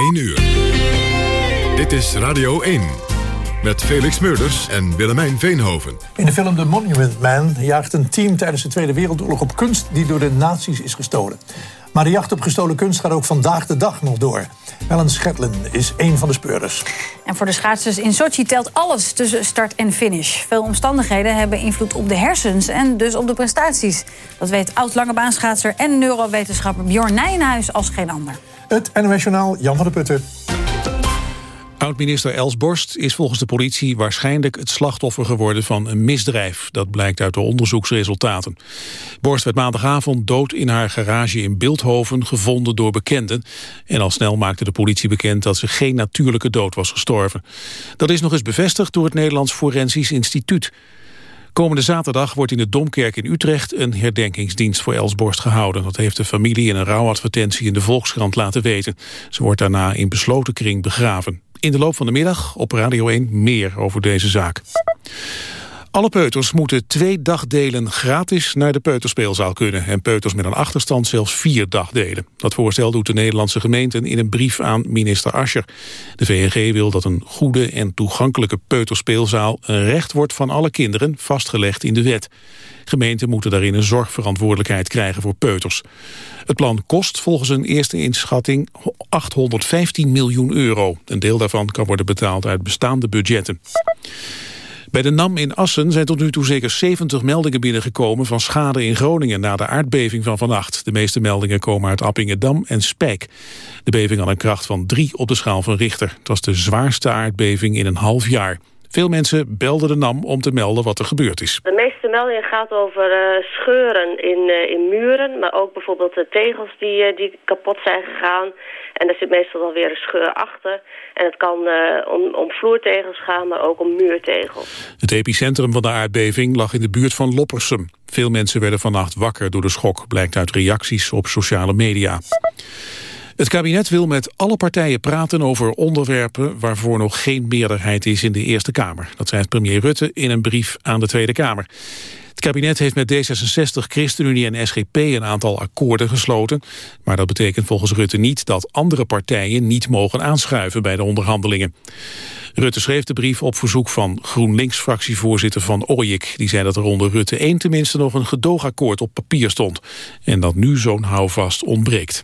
1 uur. Dit is Radio 1. Met Felix Meurders en Willemijn Veenhoven. In de film The Monument Man jaagt een team tijdens de Tweede Wereldoorlog op kunst die door de nazi's is gestolen. Maar de jacht op gestolen kunst gaat ook vandaag de dag nog door. Ellen Schetlin is een van de speurders. En voor de schaatsers in Sochi telt alles tussen start en finish. Veel omstandigheden hebben invloed op de hersens en dus op de prestaties. Dat weet oud-langebaanschaatser en neurowetenschapper Bjorn Nijenhuis als geen ander. Het NOS Journaal, Jan van der Putten. Oud-minister Els Borst is volgens de politie waarschijnlijk het slachtoffer geworden van een misdrijf. Dat blijkt uit de onderzoeksresultaten. Borst werd maandagavond dood in haar garage in Beeldhoven gevonden door bekenden. En al snel maakte de politie bekend dat ze geen natuurlijke dood was gestorven. Dat is nog eens bevestigd door het Nederlands Forensisch Instituut. Komende zaterdag wordt in de Domkerk in Utrecht een herdenkingsdienst voor Elsborst gehouden. Dat heeft de familie in een rouwadvertentie in de Volkskrant laten weten. Ze wordt daarna in besloten kring begraven. In de loop van de middag op Radio 1 meer over deze zaak. Alle peuters moeten twee dagdelen gratis naar de peuterspeelzaal kunnen... en peuters met een achterstand zelfs vier dagdelen. Dat voorstel doet de Nederlandse gemeenten in een brief aan minister Ascher. De VNG wil dat een goede en toegankelijke peuterspeelzaal... een recht wordt van alle kinderen, vastgelegd in de wet. Gemeenten moeten daarin een zorgverantwoordelijkheid krijgen voor peuters. Het plan kost volgens een eerste inschatting 815 miljoen euro. Een deel daarvan kan worden betaald uit bestaande budgetten. Bij de NAM in Assen zijn tot nu toe zeker 70 meldingen binnengekomen van schade in Groningen na de aardbeving van vannacht. De meeste meldingen komen uit Appingedam en Spijk. De beving had een kracht van 3 op de schaal van Richter. Het was de zwaarste aardbeving in een half jaar. Veel mensen belden de NAM om te melden wat er gebeurd is. De meeste meldingen gaat over uh, scheuren in, uh, in muren, maar ook bijvoorbeeld de tegels die, uh, die kapot zijn gegaan. En er zit meestal wel weer een scheur achter. En het kan om, om vloertegels gaan, maar ook om muurtegels. Het epicentrum van de aardbeving lag in de buurt van Loppersum. Veel mensen werden vannacht wakker door de schok, blijkt uit reacties op sociale media. Het kabinet wil met alle partijen praten over onderwerpen waarvoor nog geen meerderheid is in de Eerste Kamer. Dat zei premier Rutte in een brief aan de Tweede Kamer. Het kabinet heeft met D66, ChristenUnie en SGP een aantal akkoorden gesloten. Maar dat betekent volgens Rutte niet dat andere partijen niet mogen aanschuiven bij de onderhandelingen. Rutte schreef de brief op verzoek van GroenLinks-fractievoorzitter Van Ooyik. Die zei dat er onder Rutte 1 tenminste nog een gedoogakkoord op papier stond. En dat nu zo'n houvast ontbreekt.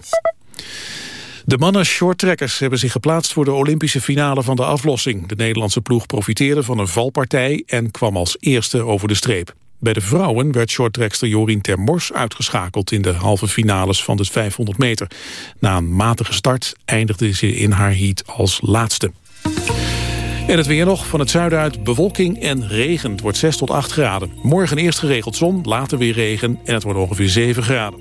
De mannen shorttrekkers hebben zich geplaatst voor de Olympische finale van de aflossing. De Nederlandse ploeg profiteerde van een valpartij en kwam als eerste over de streep. Bij de vrouwen werd shorttrekster Jorien Termors uitgeschakeld in de halve finales van de 500 meter. Na een matige start eindigde ze in haar heat als laatste. En het weer nog, van het zuiden uit bewolking en regen. Het wordt 6 tot 8 graden. Morgen eerst geregeld zon, later weer regen en het wordt ongeveer 7 graden.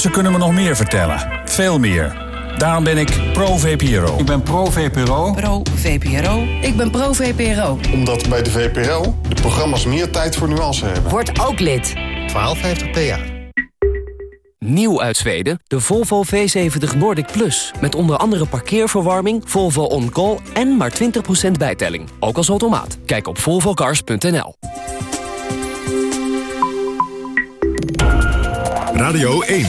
Ze kunnen me nog meer vertellen. Veel meer. Daarom ben ik pro-VPRO. Ik ben pro-VPRO. Pro-VPRO. Ik ben pro-VPRO. Omdat bij de VPRO de programma's meer tijd voor nuance hebben. Word ook lid. 1250 PA. Nieuw uit Zweden, de Volvo V70 Nordic Plus. Met onder andere parkeerverwarming, Volvo On Call en maar 20% bijtelling. Ook als automaat. Kijk op volvocars.nl. Radio 1.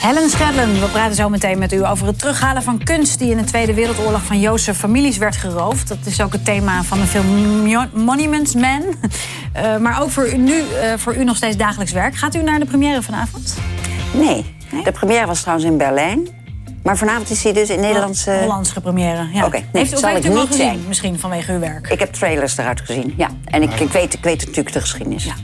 Helen Schedlen, we praten zo meteen met u over het terughalen van kunst... die in de Tweede Wereldoorlog van Joodse families werd geroofd. Dat is ook het thema van de film Monuments Man. Uh, maar ook voor u, nu, uh, voor u nog steeds dagelijks werk. Gaat u naar de première vanavond? Nee. nee? De première was trouwens in Berlijn. Maar vanavond is hij dus in Nederlandse... Oh, Hollandse première, ja. Oké, nee, heeft, zal heeft ik u niet gezien, zijn. misschien vanwege uw werk? Ik heb trailers eruit gezien, ja. En ik, ik, weet, ik weet natuurlijk de geschiedenis. Ja.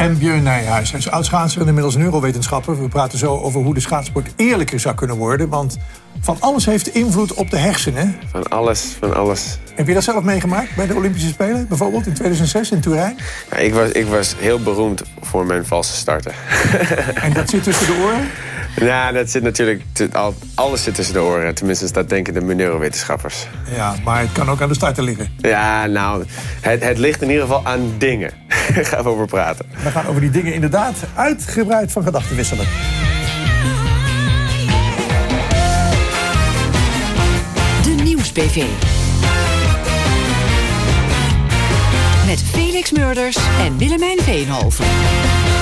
En Björn Nijhuis, hij is oud-schaatser en inmiddels neurowetenschapper. We praten zo over hoe de schaatsport eerlijker zou kunnen worden. Want van alles heeft invloed op de hersenen. Van alles, van alles. Heb je dat zelf meegemaakt bij de Olympische Spelen? Bijvoorbeeld in 2006 in Turijn? Ja, ik, was, ik was heel beroemd voor mijn valse starten. En dat zit tussen de oren? Ja, dat zit natuurlijk... Alles zit tussen de oren. Tenminste, dat denken de neurowetenschappers. Ja, maar het kan ook aan de starter liggen. Ja, nou, het, het ligt in ieder geval aan dingen. Daar gaan we over praten. We gaan over die dingen inderdaad uitgebreid van gedachten wisselen. Met Felix Murders en Willemijn Veenhoven.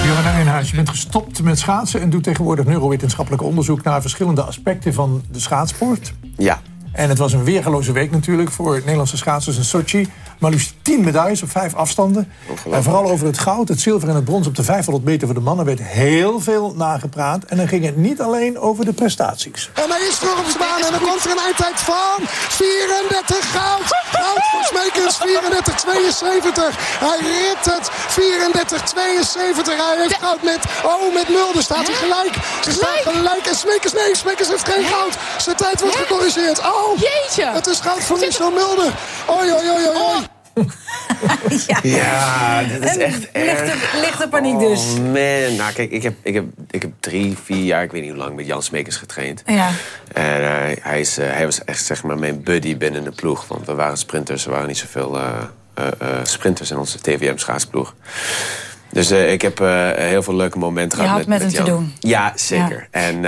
Johan Nijenhuis, je bent gestopt met schaatsen... en doet tegenwoordig neurowetenschappelijk onderzoek... naar verschillende aspecten van de schaatsport. Ja. En het was een weergeloze week natuurlijk voor Nederlandse schaatsers in Sochi. Maar liefst 10 medailles op vijf afstanden. En vooral over het goud, het zilver en het brons op de 500 meter voor de mannen werd heel veel nagepraat. En dan ging het niet alleen over de prestaties. En hij is voor op de baan en dan komt er een eindtijd van 34 goud. Goud voor Smekers, 34-72. Hij rit het, 34-72. Hij heeft goud met, oh met Mulder staat hij gelijk. Ze staan gelijk en Smekers, nee, Smekers heeft geen goud. Zijn tijd wordt gecorrigeerd. Oh, Jeetje. het is goud voor Michel Mulder. Oei, oei, oei, oei. Ja, dit is En echt erg. lichte, lichte paniek dus. Oh man, nou kijk, ik heb, ik, heb, ik heb drie, vier jaar, ik weet niet hoe lang, met Jan Smekers getraind. Ja. En eh, hij, is, eh, hij was echt zeg maar mijn buddy binnen de ploeg. Want we waren sprinters, er waren niet zoveel eh, sprinters in onze TVM-schaatsploeg. Dus ik heb heel veel leuke momenten Je gehad had met hem te Jan. doen. Ja, zeker. En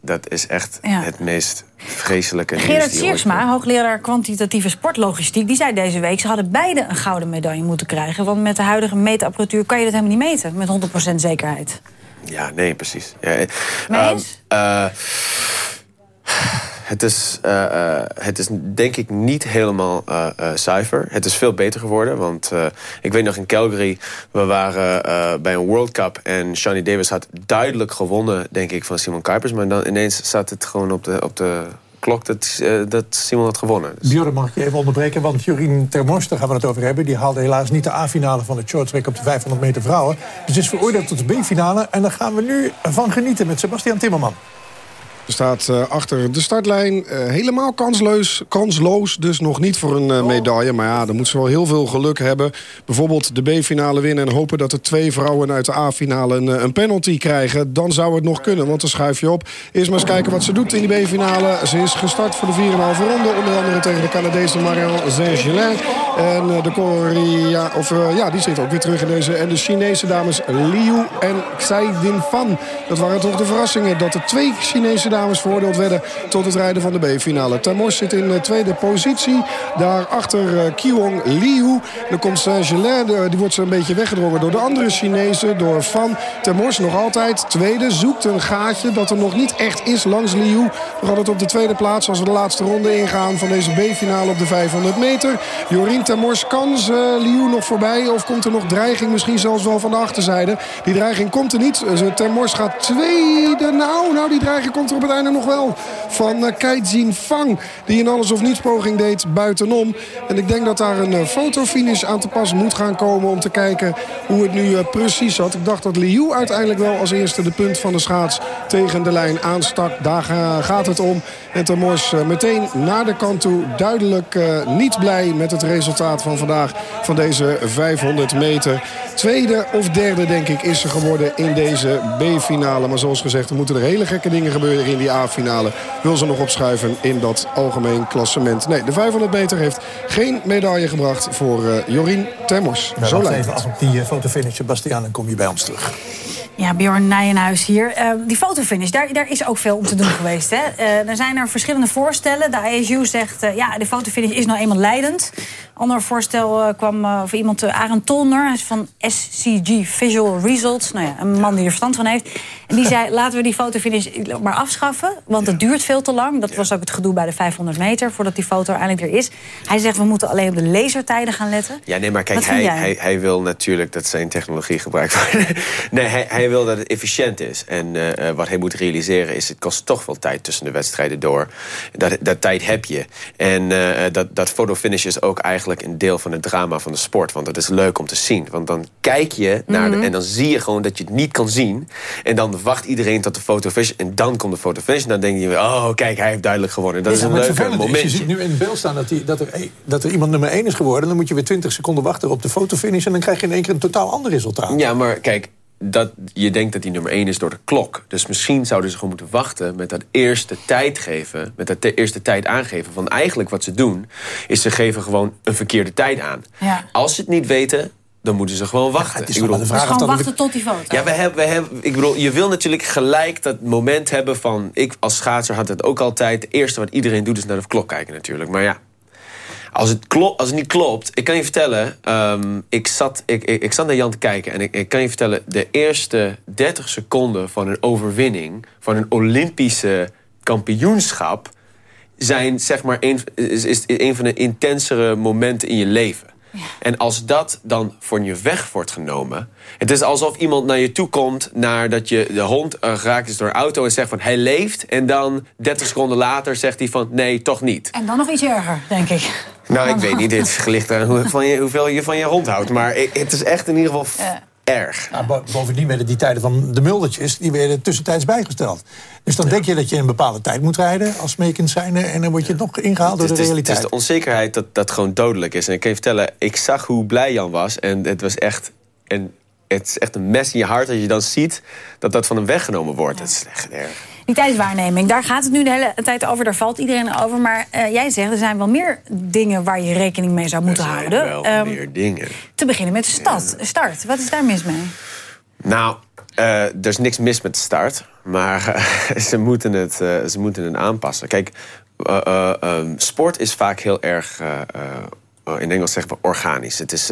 dat is echt Ja. het meest vreselijke Gerard Siersma, hoogleraar kwantitatieve sportlogistiek... die zei deze week, ze hadden beide een gouden medaille moeten krijgen. Want met de huidige meetapparatuur kan je dat helemaal niet meten... met 100% zekerheid. Ja, nee, precies. Ja, het, is, eh, eh, het is denk ik niet helemaal eh, eh. Het is veel beter geworden. Want ik weet nog in Calgary, we waren bij een World Cup... en Shawnee Davis had duidelijk gewonnen, denk ik, van Simon Kuipers. Maar dan ineens zat het gewoon op de, op de klok dat, dat Simon had gewonnen. Björn, mag ik je even onderbreken? Want Jorien Termors, daar gaan we het over hebben... die haalde helaas niet de A-finale van de shorttrack op de 500 meter vrouwen. Dus is veroordeeld tot de B-finale. En daar gaan we nu van genieten met Sebastian Timmerman. Er staat eh, achter de startlijn eh, helemaal kansloos, kansloos. Dus nog niet voor een eh, medaille. Maar ja, dan moet ze wel heel veel geluk hebben. Bijvoorbeeld de B-finale winnen en hopen dat er twee vrouwen uit de A-finale een, een penalty krijgen. Dan zou het nog kunnen, want dan schuif je op. Eerst maar eens kijken wat ze doet in die B-finale. Ze is gestart voor de 4,5 ronde. Onder andere tegen de Canadese Marianne Saint-Gelin. En eh, de Korea, of eh, ja, die zit ook weer terug in deze. En de Chinese dames Liu en Din Fan. Dat waren toch de verrassingen dat er twee Chinese dames veroordeeld werden tot het rijden van de B-finale. Termors zit in eh, tweede positie. Daarachter Kiwong Liu. Dan komt Saint-Gelin, de- die wordt een beetje weggedrongen door de andere Chinezen. Door Fan. Termors nog altijd tweede. Zoekt een gaatje dat er nog niet echt is langs Liu. We gaan het op de tweede plaats als we de laatste ronde ingaan van deze B-finale op de 500 meter. Jorien Termors kan ze Liu nog voorbij of komt er nog dreiging misschien zelfs wel van de achterzijde. Die dreiging komt er niet. Eh, Termors gaat tweede. Nou, nou, die dreiging komt er op het einde nog wel. Van uh, Kai Fang. Die een alles of niets poging deed buitenom. En ik denk dat daar een eh, fotofinish aan te pas moet gaan komen. Om te kijken hoe het nu eh, precies zat. Ik dacht dat Liu uiteindelijk wel als eerste de punt van de schaats tegen de lijn aanstak. Daar ga- gaat het om. En Termors eh, meteen naar de kant toe. Duidelijk eh, niet blij met het resultaat van vandaag. Van deze 500 meter. Tweede of derde denk ik is ze geworden in deze B-finale. Maar zoals gezegd, er moeten er hele gekke dingen gebeuren in die A-finale. Wil ze nog opschuiven in dat algemeen klassement. Nee, de 500 meter heeft geen medaille gebracht voor eh, Jorien Termors. Ja, Zo lijkt even het. af op die eh, fotofinish, Sebastian, dan kom je bij ons terug. Ja, Bjorn Nijenhuis hier. Eh, die fotofinish, daar, daar is ook veel om te doen geweest. Hè? Eh, er zijn er verschillende voorstellen. De ISU zegt, eh, ja, de fotofinish is nou eenmaal leidend. Ander voorstel eh, kwam uh, van iemand, uh, Arend Tolner... Hij is van SCG Visual Results. Nou ja, een man die er verstand van heeft. En die zei, laten we die fotofinish maar afschaffen. Want het duurt veel te lang. Dat was ook het gedoe bij de 500 meter... voordat die foto eindelijk er is. Hij zegt, we moeten alleen op de lasertijden gaan letten. Ja, nee, maar kijk, hij, hij, hij wil natuurlijk dat zijn technologie gebruikt wordt. nee, hij, hij wil dat het efficiënt is. En wat hij moet realiseren is, het kost toch veel tijd tussen de wedstrijden door. Dat, dat tijd heb je. En dat, dat fotofinish is ook eigenlijk eigenlijk een deel van het drama van de sport. Want het is leuk om te zien. Want dan kijk je naar de, Mhm. en dan zie je gewoon dat je het niet kan zien. En dan wacht iedereen tot de foto finish. En dan komt de foto finish. En dan denk je, oh kijk, hij heeft duidelijk gewonnen. Dat is een leuk moment. Je ziet nu in beeld staan dat, die, dat, er, dat er iemand nummer 1 is geworden. Dan moet je weer 20 seconden wachten op de fotofinish. En dan krijg je in één keer een totaal ander resultaat. Ja, maar kijk, dat, je denkt dat die nummer 1 is door de klok. Dus misschien zouden ze gewoon moeten wachten met dat eerste tijd geven. Met dat te- eerste tijd aangeven. Want eigenlijk wat ze doen, is ze geven gewoon een verkeerde tijd aan. Ja. Als ze het niet weten, dan moeten ze gewoon wachten. is Ik toch maar bedoel, de Dus vraag gewoon wachten tot die foto. ja, we hebben, we hebben, ik bedoel, je wil natuurlijk gelijk dat moment hebben van... Ik als schaatser had het ook altijd. Het eerste wat iedereen doet is naar de klok kijken natuurlijk. Maar ja, als het, als het niet klopt... Ik kan je vertellen, ehm, ik, zat, ik, ik, zat naar Jan te kijken... en ik, ik kan je vertellen, de eerste 30 seconden van een overwinning... van een Olympische kampioenschap... zijn zeg maar een, is, is een van de intensere momenten in je leven. En als dat dan voor je weg wordt genomen... het is alsof iemand naar je toe komt... nadat je de hond eh, geraakt is door een auto... en zegt van hij leeft... en dan 30 seconden later zegt hij van nee, toch niet. En dan nog iets erger, denk ik. Nou, ik weet niet, dit is gelicht aan van je, hoeveel je van je hond houdt. Maar het is echt in ieder geval erg. Nou, bo- bovendien werden die tijden van de muldertjes... die werden tussentijds bijgesteld. Dus dan denk je dat je een bepaalde tijd moet rijden... als meekend zijnde... en dan word je nog ingehaald door Het de is, het realiteit. is de onzekerheid dat dat gewoon dodelijk is. En ik kan je vertellen, ik zag hoe blij Jan was. En het was echt een, het is echt een mes in je hart dat je dan ziet... dat dat van hem weggenomen wordt. Het is echt erg. Die tijdswaarneming, daar gaat het nu de hele tijd over. Daar valt iedereen over. Maar eh, jij zegt, er zijn wel meer dingen waar je rekening mee zou moeten houden. wel Ehm, meer dingen. te beginnen met de stad, start. Wat is daar mis mee? Nou, eh, er is niks mis met de start. Maar eh, ze, moeten het, ze moeten het aanpassen. Kijk, eh, eh, ehm, sport is vaak heel erg... in Engels zeggen we organisch. Het, is,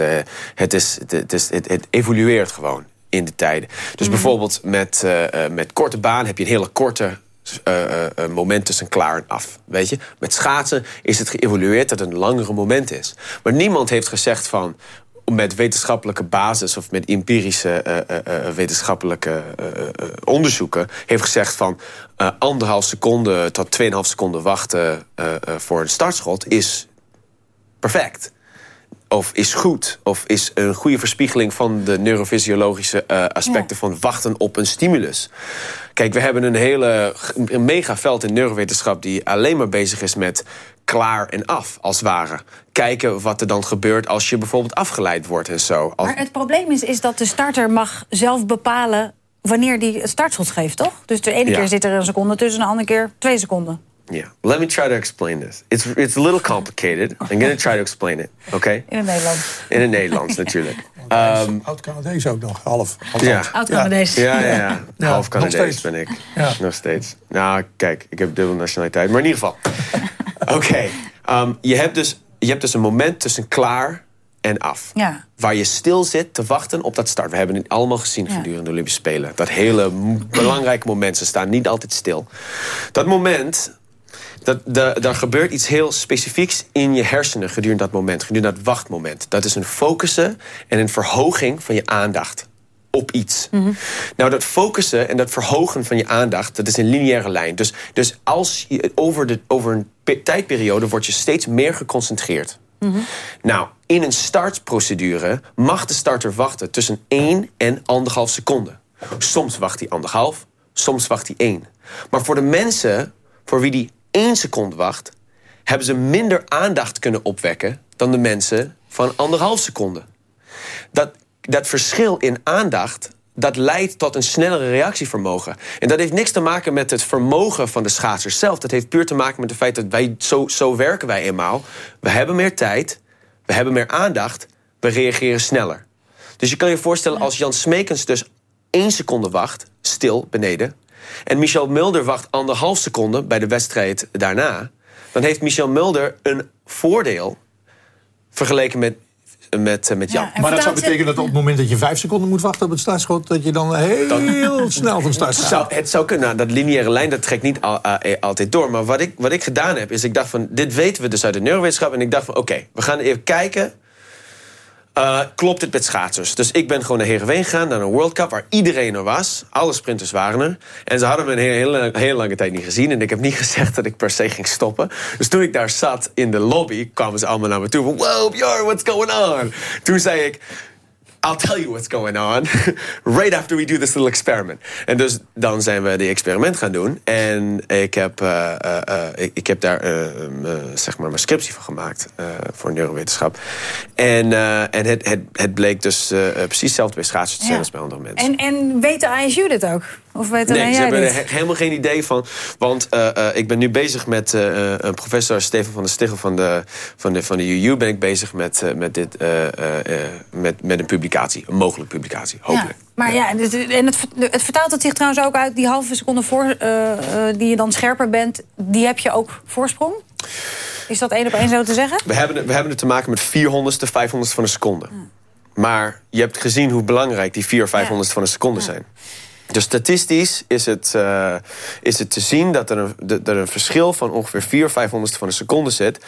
het, is, het, het is, het, het evolueert gewoon in de tijden. Dus bijvoorbeeld met, eh, eh, met korte baan heb je een hele korte... eh, eh, moment tussen klaar en af. Weet je? Met schaatsen is het geëvolueerd dat het een langere moment is. Maar niemand heeft gezegd van met wetenschappelijke basis of met empirische wetenschappelijke onderzoeken heeft gezegd van anderhalf seconde tot tweeënhalf seconde wachten voor een startschot is perfect. Of is goed. Of is een goede verspiegeling van de neurofysiologische eh, aspecten van wachten op een stimulus. Kijk, we hebben een hele een mega veld in neurowetenschap die alleen maar bezig is met klaar en af, als het ware. Kijken wat er dan gebeurt als je bijvoorbeeld afgeleid wordt en zo. Maar het probleem is, is dat de starter mag zelf bepalen... wanneer die het startschot geeft, toch? Dus de ene Ja. keer zit er een seconde tussen... de andere keer twee seconden. Yeah. Let me try to explain this. It's, it's a little complicated. I'm going to try to explain it, okay? In het Nederlands. In het Nederlands natuurlijk. Ehm, Oud-Canadees ook nog, half. ja. Oud-Canadees. Ja, ja, ja. Ja, Half Canadees ben ik. Ja. Nog steeds. Nou, kijk, ik heb dubbele nationaliteit. Maar in ieder geval. Oké. Ehm, je, hebt dus, je hebt dus een moment tussen klaar en af. Ja. Waar je stil zit te wachten op dat start. We hebben het allemaal gezien Ja. gedurende de Olympische Spelen. Dat hele belangrijke moment. Ze staan niet altijd stil. Dat moment... Dat, da- daar gebeurt iets heel specifieks in je hersenen gedurende dat moment. Gedurende dat wachtmoment. Dat is een focussen en een verhoging van je aandacht op iets. Nou, dat focussen en dat verhogen van je aandacht... dat is een lineaire lijn. Dus, dus als je, over, de, over een pe- tijdperiode word je steeds meer geconcentreerd. Nou, in een startprocedure mag de starter wachten tussen 1 en anderhalf seconde. Soms wacht hij anderhalf, soms wacht hij 1. Maar voor de mensen voor wie die 1 seconde wacht... hebben ze minder aandacht kunnen opwekken... dan de mensen van anderhalf seconde. Dat, dat verschil in aandacht... dat leidt tot een snellere reactievermogen. En dat heeft niks te maken met het vermogen van de schaatsers zelf. Dat heeft puur te maken met het feit dat wij zo, zo werken wij eenmaal. We hebben meer tijd, we hebben meer aandacht, we reageren sneller. Dus je kan je voorstellen als Jan Smekens dus één seconde wacht, stil beneden... en Michel Mulder wacht anderhalf seconde bij de wedstrijd daarna... dan heeft Michel Mulder een voordeel vergeleken met, met, eh, met Jan. Maar dat zou betekenen dat op het moment dat je vijf seconden moet wachten op het startschot... dat je dan heel snel van start Het gaat. zou, het zou kunnen. Nou, dat lineaire lijn dat trekt niet al- eh, altijd door. Maar wat ik, wat ik gedaan heb, is ik dacht van... dit weten we dus uit de neurowetenschap. En ik dacht van, oké, we gaan even kijken... eh, klopt het met schaatsers. Dus ik ben gewoon naar Heerenveen gegaan, naar een World Cup... waar iedereen er was. Alle sprinters waren er. En ze hadden me een hele, hele, lange tijd niet gezien. En ik heb niet gezegd dat ik per se ging stoppen. Dus toen ik daar zat in de lobby, kwamen ze allemaal naar me toe. Van, wow, Björn, what's going on? Toen zei ik... I'll tell you what's going on. right after we do this little experiment. En dus dan zijn we die experiment gaan doen. En ik heb, uh, uh, ik, ik, heb daar zeg maar mijn scriptie van gemaakt voor neurowetenschap. En, en het, het, het bleek dus precies hetzelfde bij schaatsen te zijn als bij andere mensen. En, en weet de ISU dit ook? Of weet nee, ze hebben dit? er helemaal geen idee van. Want ik ben nu bezig met een professor Steven van der Stichel van de, van de, van de UU. Ben ik bezig met, met, dit, met, met een publicatie. Een mogelijke publicatie, hopelijk. Ja. Maar ja, en het, het vertaalt het zich trouwens ook uit die halve seconde voor, die je dan scherper bent. Die heb je ook voorsprong? Is dat één op één zo te zeggen? We hebben, we hebben het te maken met 400ste, 500ste van een seconde. Maar je hebt gezien hoe belangrijk die 4 500ste ja. van een seconde zijn. Dus statistisch is het, uh, is het te zien dat er, een, dat er een verschil van ongeveer 4 500ste van een seconde zit.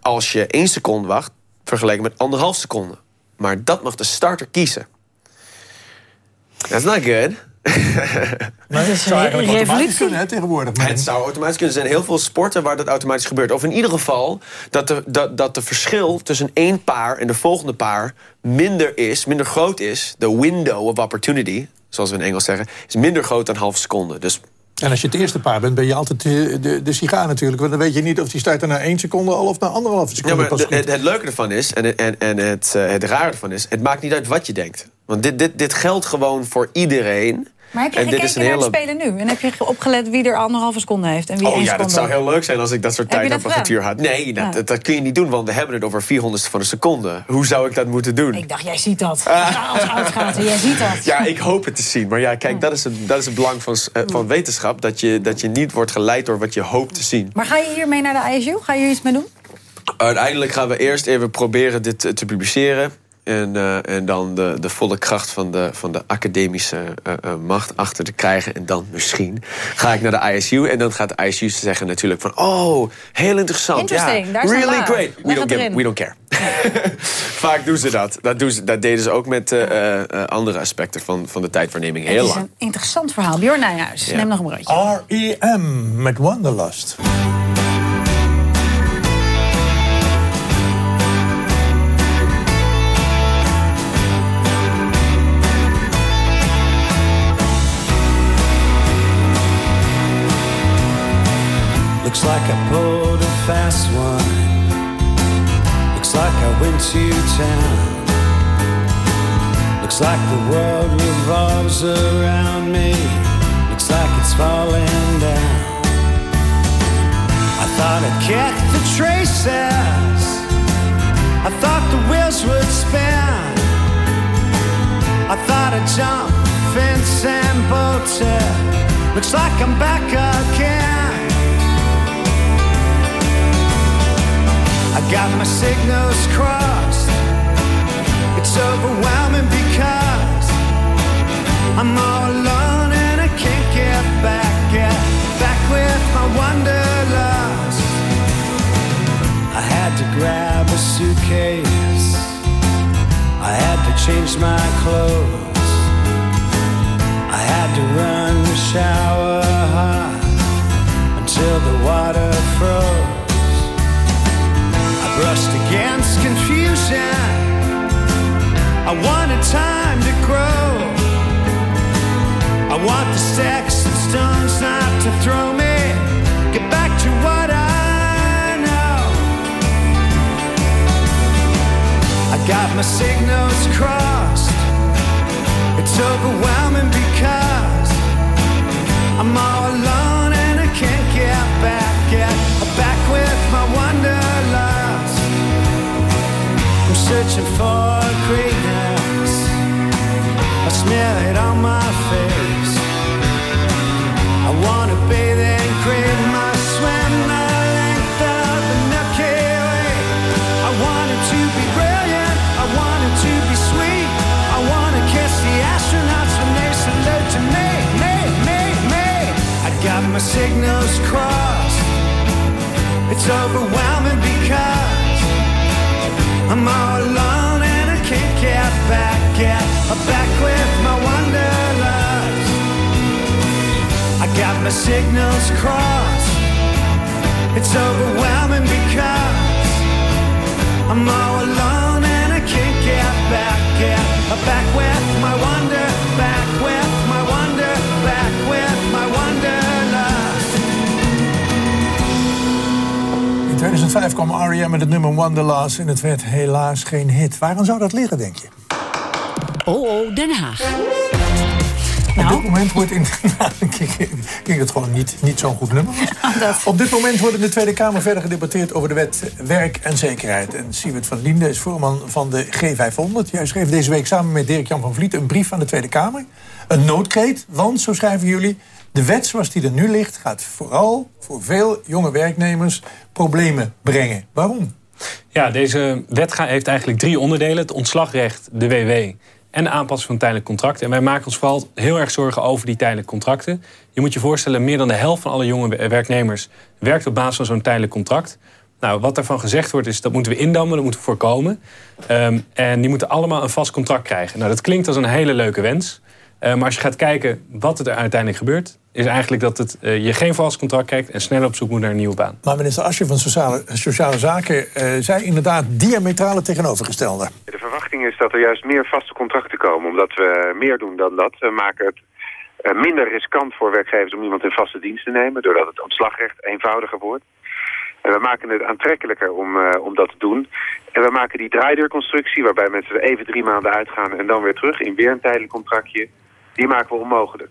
als je 1 seconde wacht, vergeleken met anderhalf seconde. Maar dat mag de starter kiezen. That's not good. Maar het zou eigenlijk automatisch kunnen, hè, tegenwoordig. Het zou automatisch kunnen. Er zijn heel veel sporten waar dat automatisch gebeurt. Of in ieder geval dat de, dat, dat de verschil tussen één paar en de volgende paar minder is, minder groot is. De window of opportunity, zoals we in Engels zeggen, is minder groot dan half seconde. Dus en als je het eerste paar bent, ben je altijd de, de, de sigaar natuurlijk. Want dan weet je niet of die start er na één seconde al of na anderhalve seconde ja, maar het, het, leuke ervan is, en, en, en het, uh, het rare ervan is... het maakt niet uit wat je denkt. Want dit, dit, dit geldt gewoon voor iedereen... Maar heb je en gekeken dit is een naar hele... het spelen nu? En heb je opgelet wie er anderhalve seconde heeft? En wie oh ja, seconde? dat zou heel leuk zijn als ik dat soort tijd op een kwartier had. Nee, dat, Ja. dat, kun je niet doen, want we hebben het over 400 van een seconde. Hoe zou ik dat moeten doen? Ik dacht, jij ziet dat. Als uitschaatsen, jij ziet dat. Ja, ik hoop het te zien. Maar ja, kijk, dat is het, dat is het belang van, eh, van wetenschap. Dat je, dat je niet wordt geleid door wat je hoopt te zien. Maar ga je hiermee naar de ISU? Ga je hier iets mee doen? Uiteindelijk gaan we eerst even proberen dit eh, te publiceren. En, eh, en dan de, de volle kracht van de, van de academische eh, eh, macht achter te krijgen. En dan misschien ga ik naar de ISU. En dan gaat de ISU zeggen natuurlijk van... Oh, heel interessant. Ja, really laag. great. We don't, give, we don't care. Vaak doen ze dat. Dat, doen ze, dat deden ze ook met eh, eh, andere aspecten van, van de tijdverneming. Heel het is lang. een interessant verhaal. Bjorn Nijhuis, Ja. neem nog een broodje. R.E.M. met Wanderlust. Looks like I pulled a fast one. Looks like I went to town. Looks like the world revolves around me. Looks like it's falling down. I thought I'd kick the traces. I thought the wheels would spin. I thought I'd jump fence and bolt it. Looks like I'm back again. Got my signals crossed. It's overwhelming because I'm all alone and I can't get back. Get back with my wanderlust. I had to grab a suitcase. I had to change my clothes. I had to run the shower hot until the water froze. Brushed against confusion. I wanted time to grow. I want the sticks and stones not to throw me. Get back to what I know. I got my signals crossed. It's overwhelming my signals crossed. It's overwhelming because I'm all alone and I can't get back, get back with my wanderlust. I got my signals crossed. It's overwhelming because I'm all alone and I can't get back, get back with my wonder, 2005 kwam R.E.M. met het nummer Wanderlust en het werd helaas geen hit. Waaraan zou dat liggen, denk je? Oh, oh, Den Haag. Op dit moment wordt in... Nou, ik denk dat gewoon niet, niet zo'n goed nummer was. Op dit moment wordt in de Tweede Kamer verder gedebatteerd over de wet werk en zekerheid. En Siewert van Liende is voorman van de G500. Jij schreef deze week samen met Dirk-Jan van Vliet een brief aan de Tweede Kamer. Een noodkreet, want, zo schrijven jullie... de wet zoals die er nu ligt gaat vooral voor veel jonge werknemers problemen brengen. Waarom? Ja, deze wet heeft eigenlijk drie onderdelen. Het ontslagrecht, de WW en de aanpassing van tijdelijk contracten. En wij maken ons vooral heel erg zorgen over die tijdelijke contracten. Je moet je voorstellen, meer dan de helft van alle jonge we- werknemers... werkt op basis van zo'n tijdelijk contract. Nou, wat daarvan gezegd wordt is, dat moeten we indammen, dat moeten we voorkomen. Ehm, en die moeten allemaal een vast contract krijgen. Nou, dat klinkt als een hele leuke wens. Eh, maar als je gaat kijken wat er uiteindelijk gebeurt... is eigenlijk dat het, eh, je geen vast contract krijgt... en snel op zoek moet naar een nieuwe baan. Maar minister Asje van Sociale, Sociale Zaken eh, zei inderdaad diametrale tegenovergestelde. De verwachting is dat er juist meer vaste contracten komen, omdat we meer doen dan dat. We maken het eh, minder riskant voor werkgevers om iemand in vaste dienst te nemen, doordat het ontslagrecht eenvoudiger wordt. En we maken het aantrekkelijker om, eh, om dat te doen. En we maken die draaideurconstructie, waarbij mensen er even drie maanden uitgaan en dan weer terug in weer een tijdelijk contractje, die maken we onmogelijk.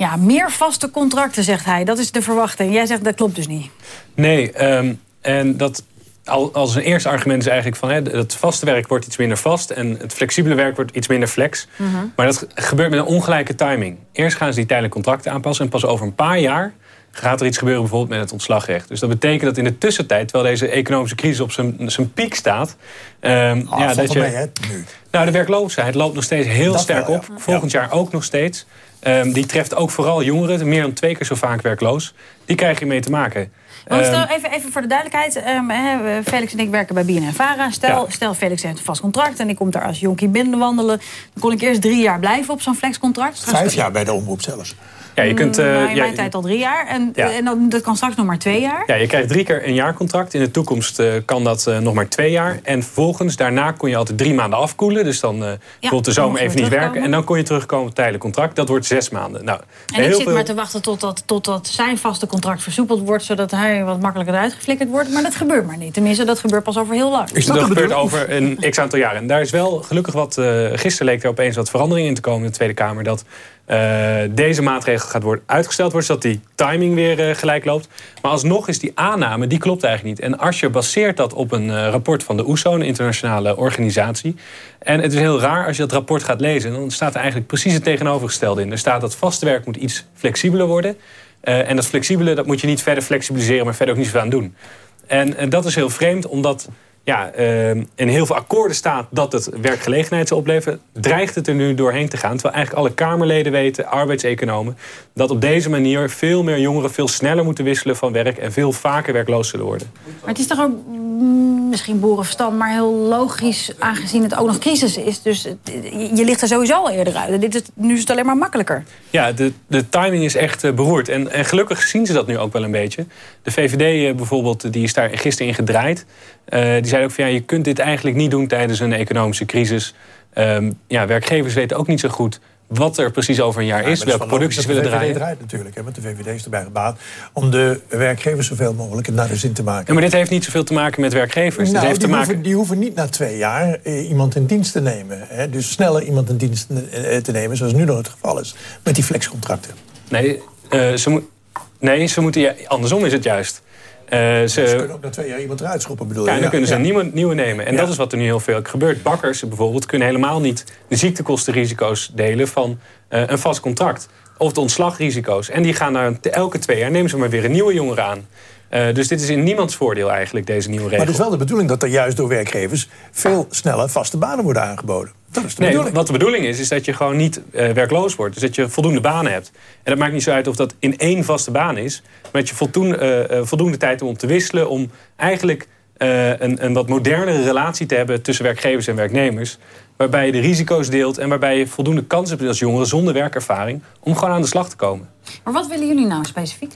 Ja, meer vaste contracten, zegt hij. Dat is de verwachting. Jij zegt dat klopt dus niet. Nee, ehm, en dat al, als een eerste argument is eigenlijk van... Hè, het vaste werk wordt iets minder vast... en het flexibele werk wordt iets minder flex. Maar dat gebeurt met een ongelijke timing. Eerst gaan ze die tijdelijke contracten aanpassen... en pas over een paar jaar gaat er iets gebeuren bijvoorbeeld met het ontslagrecht. Dus dat betekent dat in de tussentijd, terwijl deze economische crisis op zijn, zijn piek staat... ehm, Ah, ja, dat je, mee, hè, nu. nou, de werkloosheid loopt nog steeds heel Dat sterk wel, op. ja. Volgend jaar ook nog steeds. Ehm, die treft ook vooral jongeren, meer dan twee keer zo vaak werkloos. Die krijg je mee te maken. Want Ehm, stel, even, even voor de duidelijkheid. ehm, hè, Felix en ik werken bij BNN-Vara. Stel, Ja. stel, Felix heeft een vast contract... en ik kom daar als jonkie binnenwandelen. Dan kon ik eerst drie jaar blijven op zo'n flexcontract. Vijf jaar bij de omroep zelfs. Ja, je kunt, eh, in ja, mijn tijd al drie jaar. En, Ja. en dan, dat kan straks nog maar twee jaar. Ja, je krijgt drie keer een jaarcontract. In de toekomst eh, kan dat eh, nog maar twee jaar. En vervolgens, daarna kon je altijd drie maanden afkoelen. Dus dan eh bijvoorbeeld de zomer even niet werken. En dan kon je terugkomen op het tijdelijk contract. Dat wordt zes maanden. Nou, En ik zit veel- maar te wachten totdat, totdat zijn vaste contract versoepeld wordt... zodat hij wat makkelijker eruit geflikkerd wordt. Maar dat gebeurt maar niet. Tenminste, dat gebeurt pas over heel lang. dat gebeurt over een x-aantal jaren. En daar is wel gelukkig wat... eh gisteren leek er opeens wat verandering in te komen in de Tweede Kamer... dat eh, deze maatregel gaat worden uitgesteld wordt... zodat die timing weer eh, gelijk loopt. Maar alsnog is die aanname, die klopt eigenlijk niet. En Asscher baseert dat op een eh, rapport van de OESO... een internationale organisatie. En het is heel raar als je dat rapport gaat lezen... dan staat er eigenlijk precies het tegenovergestelde in. Er staat dat vaste werk moet iets flexibeler worden... En dat flexibele, dat moet je niet verder flexibiliseren... maar verder ook niet zoveel aan doen. En eh, dat is heel vreemd, omdat ja, eh, in heel veel akkoorden staat dat het werkgelegenheid zal opleveren. Dreigt het er nu doorheen te gaan. Terwijl eigenlijk alle Kamerleden weten, arbeidseconomen... dat op deze manier veel meer jongeren veel sneller moeten wisselen van werk... en veel vaker werkloos zullen worden. Maar het is toch ook mm, misschien boerenverstand, maar heel logisch... aangezien het ook nog crisis is. Dus je ligt er sowieso al eerder uit. Dit is, nu is het alleen maar makkelijker. Ja, de, de timing is echt eh, beroerd. En, en gelukkig zien ze dat nu ook wel een beetje. De VVD eh, bijvoorbeeld, die is daar gisteren in gedraaid. Eh, die zei ook van ja, je kunt dit eigenlijk niet doen tijdens een economische crisis. Ehm, ja, werkgevers weten ook niet zo goed wat er precies over een jaar is. welke wel producties willen dat de VVD draaien. draait natuurlijk, hè, want de VVD is erbij gebaat om de werkgevers zoveel mogelijk naar de zin te maken. Ja, maar dit heeft niet zoveel te maken met werkgevers. Nou, dit heeft die, te maken... hoeven, die hoeven niet na twee jaar eh, iemand in dienst te nemen. Hè? Dus sneller iemand in dienst eh, te nemen, zoals nu nog het geval is. Met die flexcontracten. Nee, eh, ze, nee ze moeten... Ja, andersom is het juist. Eh, ze, Ze kunnen ook na twee jaar iemand eruit schoppen, bedoel Ja, je? en dan kunnen ze ja. een nieuwe, nieuwe nemen. En Ja. dat is wat er nu heel veel gebeurt. Bakkers bijvoorbeeld kunnen helemaal niet de ziektekostenrisico's delen van eh, een vast contract. Of de ontslagrisico's. En die gaan naar elke twee jaar nemen ze maar weer een nieuwe jongere aan. Eh, dus dit is in niemands voordeel eigenlijk, deze nieuwe regel. Maar het is wel de bedoeling dat er juist door werkgevers veel sneller vaste banen worden aangeboden. Dat is de Nee, bedoeling. wat de bedoeling is, is dat je gewoon niet eh, werkloos wordt. Dus dat je voldoende banen hebt. En dat maakt niet zo uit of dat in één vaste baan is. Maar dat je voldoende, eh, eh, voldoende tijd om te wisselen. Om eigenlijk eh, een, een wat modernere relatie te hebben tussen werkgevers en werknemers. Waarbij je de risico's deelt en waarbij je voldoende kans hebt als jongere zonder werkervaring om gewoon aan de slag te komen. Maar wat willen jullie nou specifiek?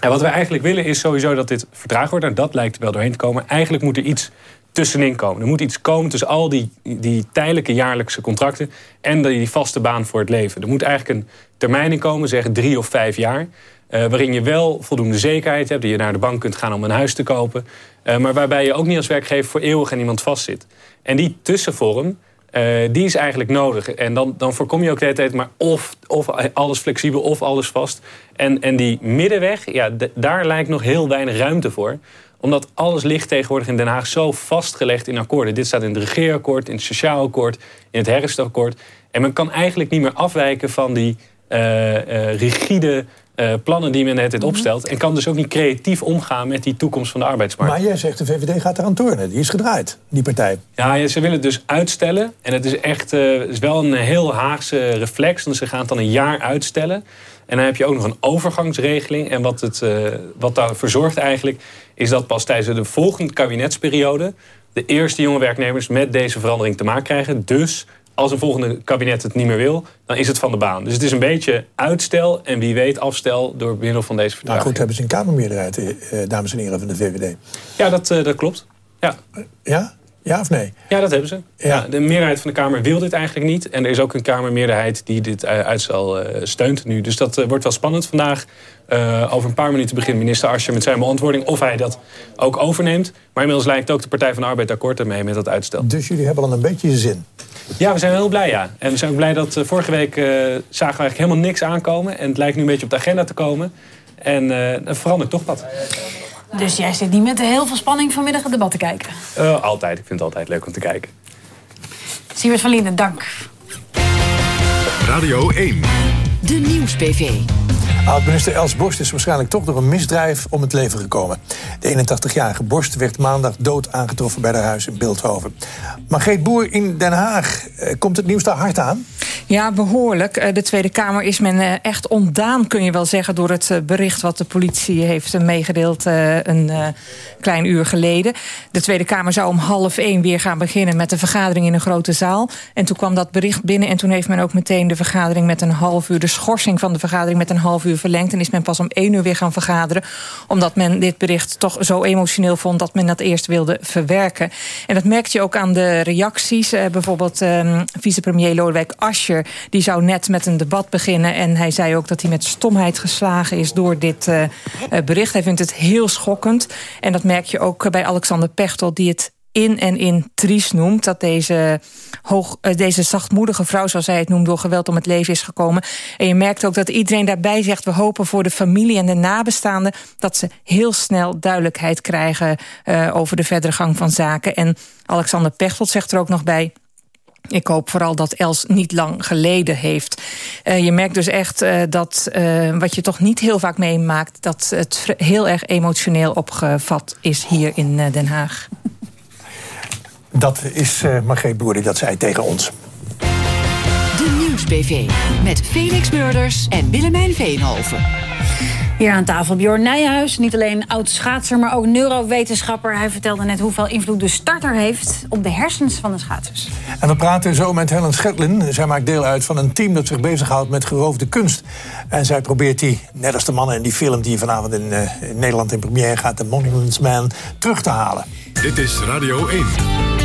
En wat we eigenlijk willen is sowieso dat dit vertraagd wordt. En dat lijkt er wel doorheen te komen. Eigenlijk moet er iets tussenin komen. Er moet iets komen tussen al die, die tijdelijke jaarlijkse contracten... en die vaste baan voor het leven. Er moet eigenlijk een termijn in komen, zeg drie of vijf jaar... Uh, waarin je wel voldoende zekerheid hebt... dat je naar de bank kunt gaan om een huis te kopen... Uh, maar waarbij je ook niet als werkgever voor eeuwig aan iemand vastzit. En die tussenvorm, uh, die is eigenlijk nodig. En dan, dan voorkom je ook de hele tijd maar of, of alles flexibel of alles vast. En, en die middenweg, ja, daar lijkt nog heel weinig ruimte voor omdat alles ligt tegenwoordig in Den Haag zo vastgelegd in akkoorden. Dit staat in het regeerakkoord, in het sociaal akkoord, in het herfstakkoord. En men kan eigenlijk niet meer afwijken van die uh, uh, rigide uh, plannen die men het opstelt. En kan dus ook niet creatief omgaan met die toekomst van de arbeidsmarkt. Maar jij zegt de VVD gaat eraan tornen. Die is gedraaid, die partij. Ja, ze willen het dus uitstellen. En het is echt is wel een heel Haagse reflex. Want ze gaan het dan een jaar uitstellen. En dan heb je ook nog een overgangsregeling. En wat, het, uh, wat daarvoor zorgt eigenlijk... is dat pas tijdens de volgende kabinetsperiode... de eerste jonge werknemers met deze verandering te maken krijgen. Dus als een volgende kabinet het niet meer wil, dan is het van de baan. Dus het is een beetje uitstel en wie weet afstel door middel van deze vertraging. Maar goed, hebben ze een Kamermeerderheid, eh, dames en heren van de VVD? Ja, dat, dat klopt. Ja. Ja? Ja of nee? Ja, dat hebben ze. Ja. de meerderheid van de Kamer wil dit eigenlijk niet. En er is ook een Kamermeerderheid die dit uitstel uh, steunt nu. Dus dat wordt wel spannend vandaag. Uh, over een paar minuten begint minister Ascher met zijn beantwoording... of hij dat ook overneemt. Maar inmiddels lijkt ook de Partij van de Arbeid akkoord ermee met dat uitstel. Dus jullie hebben al een beetje zin? Ja, we zijn heel blij, ja. En we zijn ook blij dat uh, vorige week uh, zagen we eigenlijk helemaal niks aankomen. En het lijkt nu een beetje op de agenda te komen. En dat verandert toch wat. Dus jij zit niet met heel veel spanning vanmiddag het debat te kijken? altijd. Ik vind het altijd leuk om te kijken. Siebert van Linden, dank. Radio 1. De Nieuws-PV. Oud-minister Els Borst is waarschijnlijk toch door een misdrijf om het leven gekomen. De 81-jarige Borst werd maandag dood aangetroffen bij haar huis in Beeldhoven. Margreet Boer in Den Haag, komt het nieuws daar hard aan? Ja, behoorlijk. De Tweede Kamer is men echt ontdaan, kun je wel zeggen... door het bericht wat de politie heeft meegedeeld een klein uur geleden. De Tweede Kamer zou om half één weer gaan beginnen... met de vergadering in een grote zaal. En toen kwam dat bericht binnen en toen heeft men ook meteen de vergadering... met een half uur, de schorsing van de vergadering met een half uur verlengd. En is men pas om één uur weer gaan vergaderen. Omdat men dit bericht toch zo emotioneel vond... dat men dat eerst wilde verwerken. En dat merkte je ook aan de reacties. Uh, bijvoorbeeld uh, vicepremier Lodewijk Asscher... die zou net met een debat beginnen. En hij zei ook dat hij met stomheid geslagen is door dit uh, bericht. Hij vindt het heel schokkend. En dat merk je ook bij Alexander Pechtel... die het in en in noemt. Dat deze, hoog, deze zachtmoedige vrouw, zoals hij het noemt... door geweld om het leven is gekomen. En je merkt ook dat iedereen daarbij zegt... we hopen voor de familie en de nabestaanden... dat ze heel snel duidelijkheid krijgen... Uh, over de verdere gang van zaken. En Alexander Pechtold zegt er ook nog bij... Ik hoop vooral dat Els niet lang geleden heeft. Uh, je merkt dus echt dat, wat je toch niet heel vaak meemaakt... dat het heel erg emotioneel opgevat is hier in Den Haag. Dat is uh, Margreet Boer die dat zei tegen ons. De Nieuws-PV met Felix Murders en Willemijn Veenhoven. Hier aan tafel Bjorn Nijhuis, niet alleen oud-schaatser... maar ook neurowetenschapper. Hij vertelde net hoeveel invloed de starter heeft... op de hersens van de schaatsers. En we praten zo met Helen Schetlin. Zij maakt deel uit van een team dat zich bezighoudt met geroofde kunst. En zij probeert die, net als de mannen in die film... die vanavond in, uh, in Nederland in première gaat... The Monuments Man, terug te halen. Dit is Radio 1.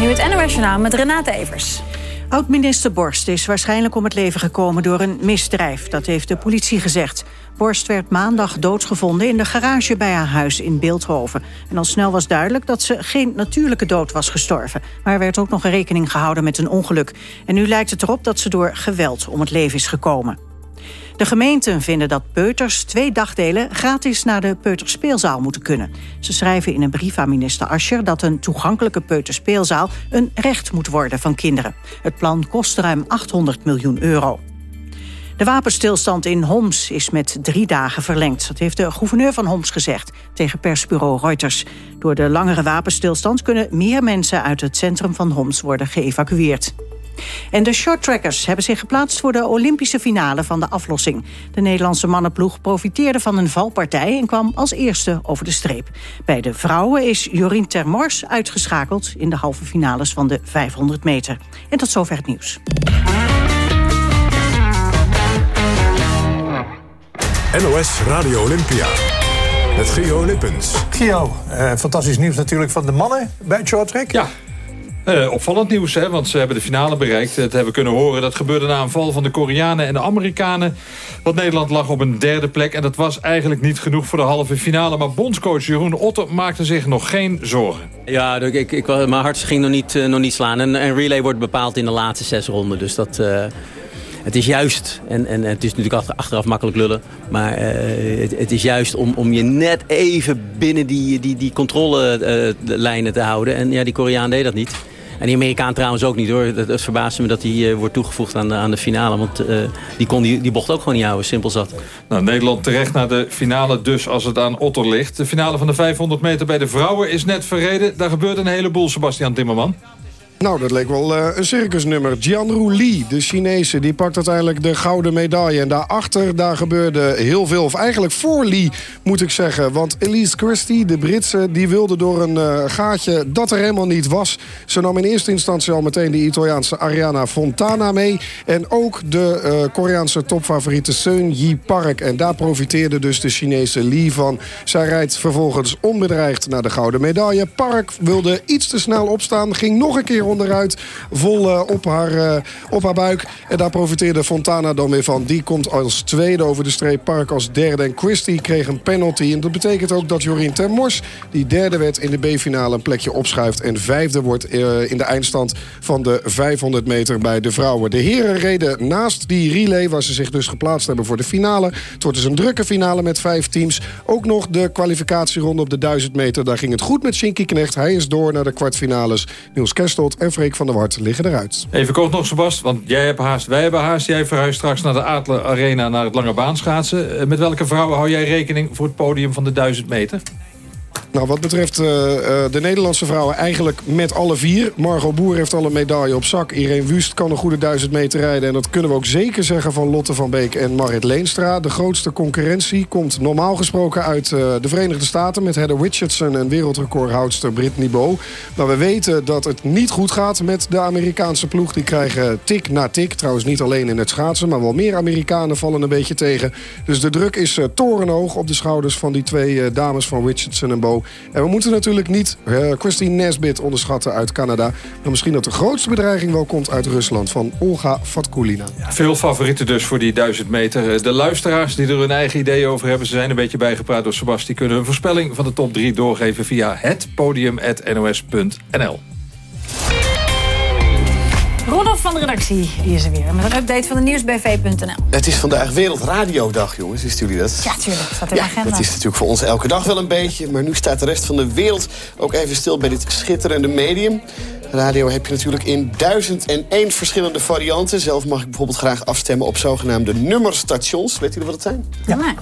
Nu het NOS met Renate Evers. Oud-minister Borst is waarschijnlijk om het leven gekomen door een misdrijf. Dat heeft de politie gezegd. Borst werd maandag doodgevonden in de garage bij haar huis in Beeldhoven. En al snel was duidelijk dat ze geen natuurlijke dood was gestorven. Maar er werd ook nog rekening gehouden met een ongeluk. En nu lijkt het erop dat ze door geweld om het leven is gekomen. De gemeenten vinden dat peuters twee dagdelen gratis naar de peuterspeelzaal moeten kunnen. Ze schrijven in een brief aan minister Ascher dat een toegankelijke peuterspeelzaal een recht moet worden van kinderen. Het plan kost ruim 800 miljoen euro. De wapenstilstand in Homs is met drie dagen verlengd. Dat heeft de gouverneur van Homs gezegd tegen persbureau Reuters. Door de langere wapenstilstand kunnen meer mensen uit het centrum van Homs worden geëvacueerd. En de shorttrackers hebben zich geplaatst voor de Olympische finale van de aflossing. De Nederlandse mannenploeg profiteerde van een valpartij... en kwam als eerste over de streep. Bij de vrouwen is Jorien Termors uitgeschakeld... in de halve finales van de 500 meter. En tot zover het nieuws. NOS Radio Olympia. Met Gio Lippens. Gio, eh, fantastisch nieuws natuurlijk van de mannen bij het shorttrack. Ja. Eh, opvallend nieuws, hè, want ze hebben de finale bereikt. Dat hebben we kunnen horen. Dat gebeurde na een val van de Koreanen en de Amerikanen. Want Nederland lag op een derde plek. En dat was eigenlijk niet genoeg voor de halve finale. Maar bondscoach Jeroen Otter maakte zich nog geen zorgen. Ja, ik, ik, mijn hart ging nog niet, uh, nog niet slaan. En relay wordt bepaald in de laatste zes ronden. Dus dat... Uh, het is juist, en, en het is natuurlijk achteraf makkelijk lullen... maar het, het, is juist om, om je net even binnen die, die, die controlelijnen te houden. En ja, die Koreaan deed dat niet. En die Amerikaan trouwens ook niet hoor. Het, het verbaasde me dat hij uh, wordt toegevoegd aan de, aan de finale. Want uh, die kon die, die bocht ook gewoon niet houden. Simpel zat. Nou, Nederland terecht naar de finale dus als het aan Otter ligt. De finale van de 500 meter bij de vrouwen is net verreden. Daar gebeurt een heleboel, Sebastian Timmerman. Nou, dat leek wel uh, een circusnummer. Jianru Li, de Chinese, die pakt uiteindelijk de gouden medaille. En daarachter, daar gebeurde heel veel. Of eigenlijk voor Li, moet ik zeggen. Want Elise Christie, de Britse, die wilde door een uh, gaatje dat er helemaal niet was. Ze nam in eerste instantie al meteen de Italiaanse Ariana Fontana mee. En ook de uh, Koreaanse topfavoriete Seun Yi Park. En daar profiteerde dus de Chinese Li van. Zij rijdt vervolgens onbedreigd naar de gouden medaille. Park wilde iets te snel opstaan, ging nog een keer onderuit. Vol uh, op, haar, uh, op haar buik. En daar profiteerde Fontana dan weer van. Die komt als tweede over de streep. Park als derde. En Christie kreeg een penalty. En dat betekent ook dat Jorien Termors, die derde werd in de B-finale... een plekje opschuift. En vijfde wordt uh, in de eindstand van de 500 meter bij de vrouwen. De heren reden naast die relay... waar ze zich dus geplaatst hebben voor de finale. Het wordt dus een drukke finale met vijf teams. Ook nog de kwalificatieronde op de 1000 meter. Daar ging het goed met Shinky Knecht. Hij is door naar de kwartfinales. Niels Kerstot en Freek van der Wart liggen eruit. Even kort nog, Sebast, want jij hebt haast, wij hebben haast. Jij verhuist straks naar de Adler Arena, naar het lange baanschaatsen. Met welke vrouwen hou jij rekening voor het podium van de 1000 meter? Nou, wat betreft uh, uh, de Nederlandse vrouwen eigenlijk met alle vier. Margot Boer heeft al een medaille op zak. Irene Wust kan een goede duizend meter rijden. En dat kunnen we ook zeker zeggen van Lotte van Beek en Marit Leenstra. De grootste concurrentie komt normaal gesproken uit uh, de Verenigde Staten... met Heather Richardson en wereldrecordhoudster Brittany Bow. Maar we weten dat het niet goed gaat met de Amerikaanse ploeg. Die krijgen tik na tik. Trouwens niet alleen in het schaatsen, maar wel meer Amerikanen vallen een beetje tegen. Dus de druk is torenhoog op de schouders van die twee dames van Richardson en En we moeten natuurlijk niet uh, Christine Nesbit onderschatten uit Canada. Maar misschien dat de grootste bedreiging wel komt uit Rusland. Van Olga Fatkulina. Ja, veel favorieten dus voor die duizend meter. De luisteraars die er hun eigen idee over hebben. Ze zijn een beetje bijgepraat door Sebasti. Kunnen een voorspelling van de top 3 doorgeven via het podium.nos.nl. Van de redactie, die is er weer. Met een update van de nieuwsbv.nl. Het is vandaag Wereldradiodag, jongens. Wisten jullie dat? Ja, tuurlijk. Staat in ja, de agenda. dat is natuurlijk voor ons elke dag wel een beetje. Maar nu staat de rest van de wereld ook even stil bij dit schitterende medium. Radio heb je natuurlijk in duizend en één verschillende varianten. Zelf mag ik bijvoorbeeld graag afstemmen op zogenaamde nummerstations. Weet jullie wat het zijn? Ja.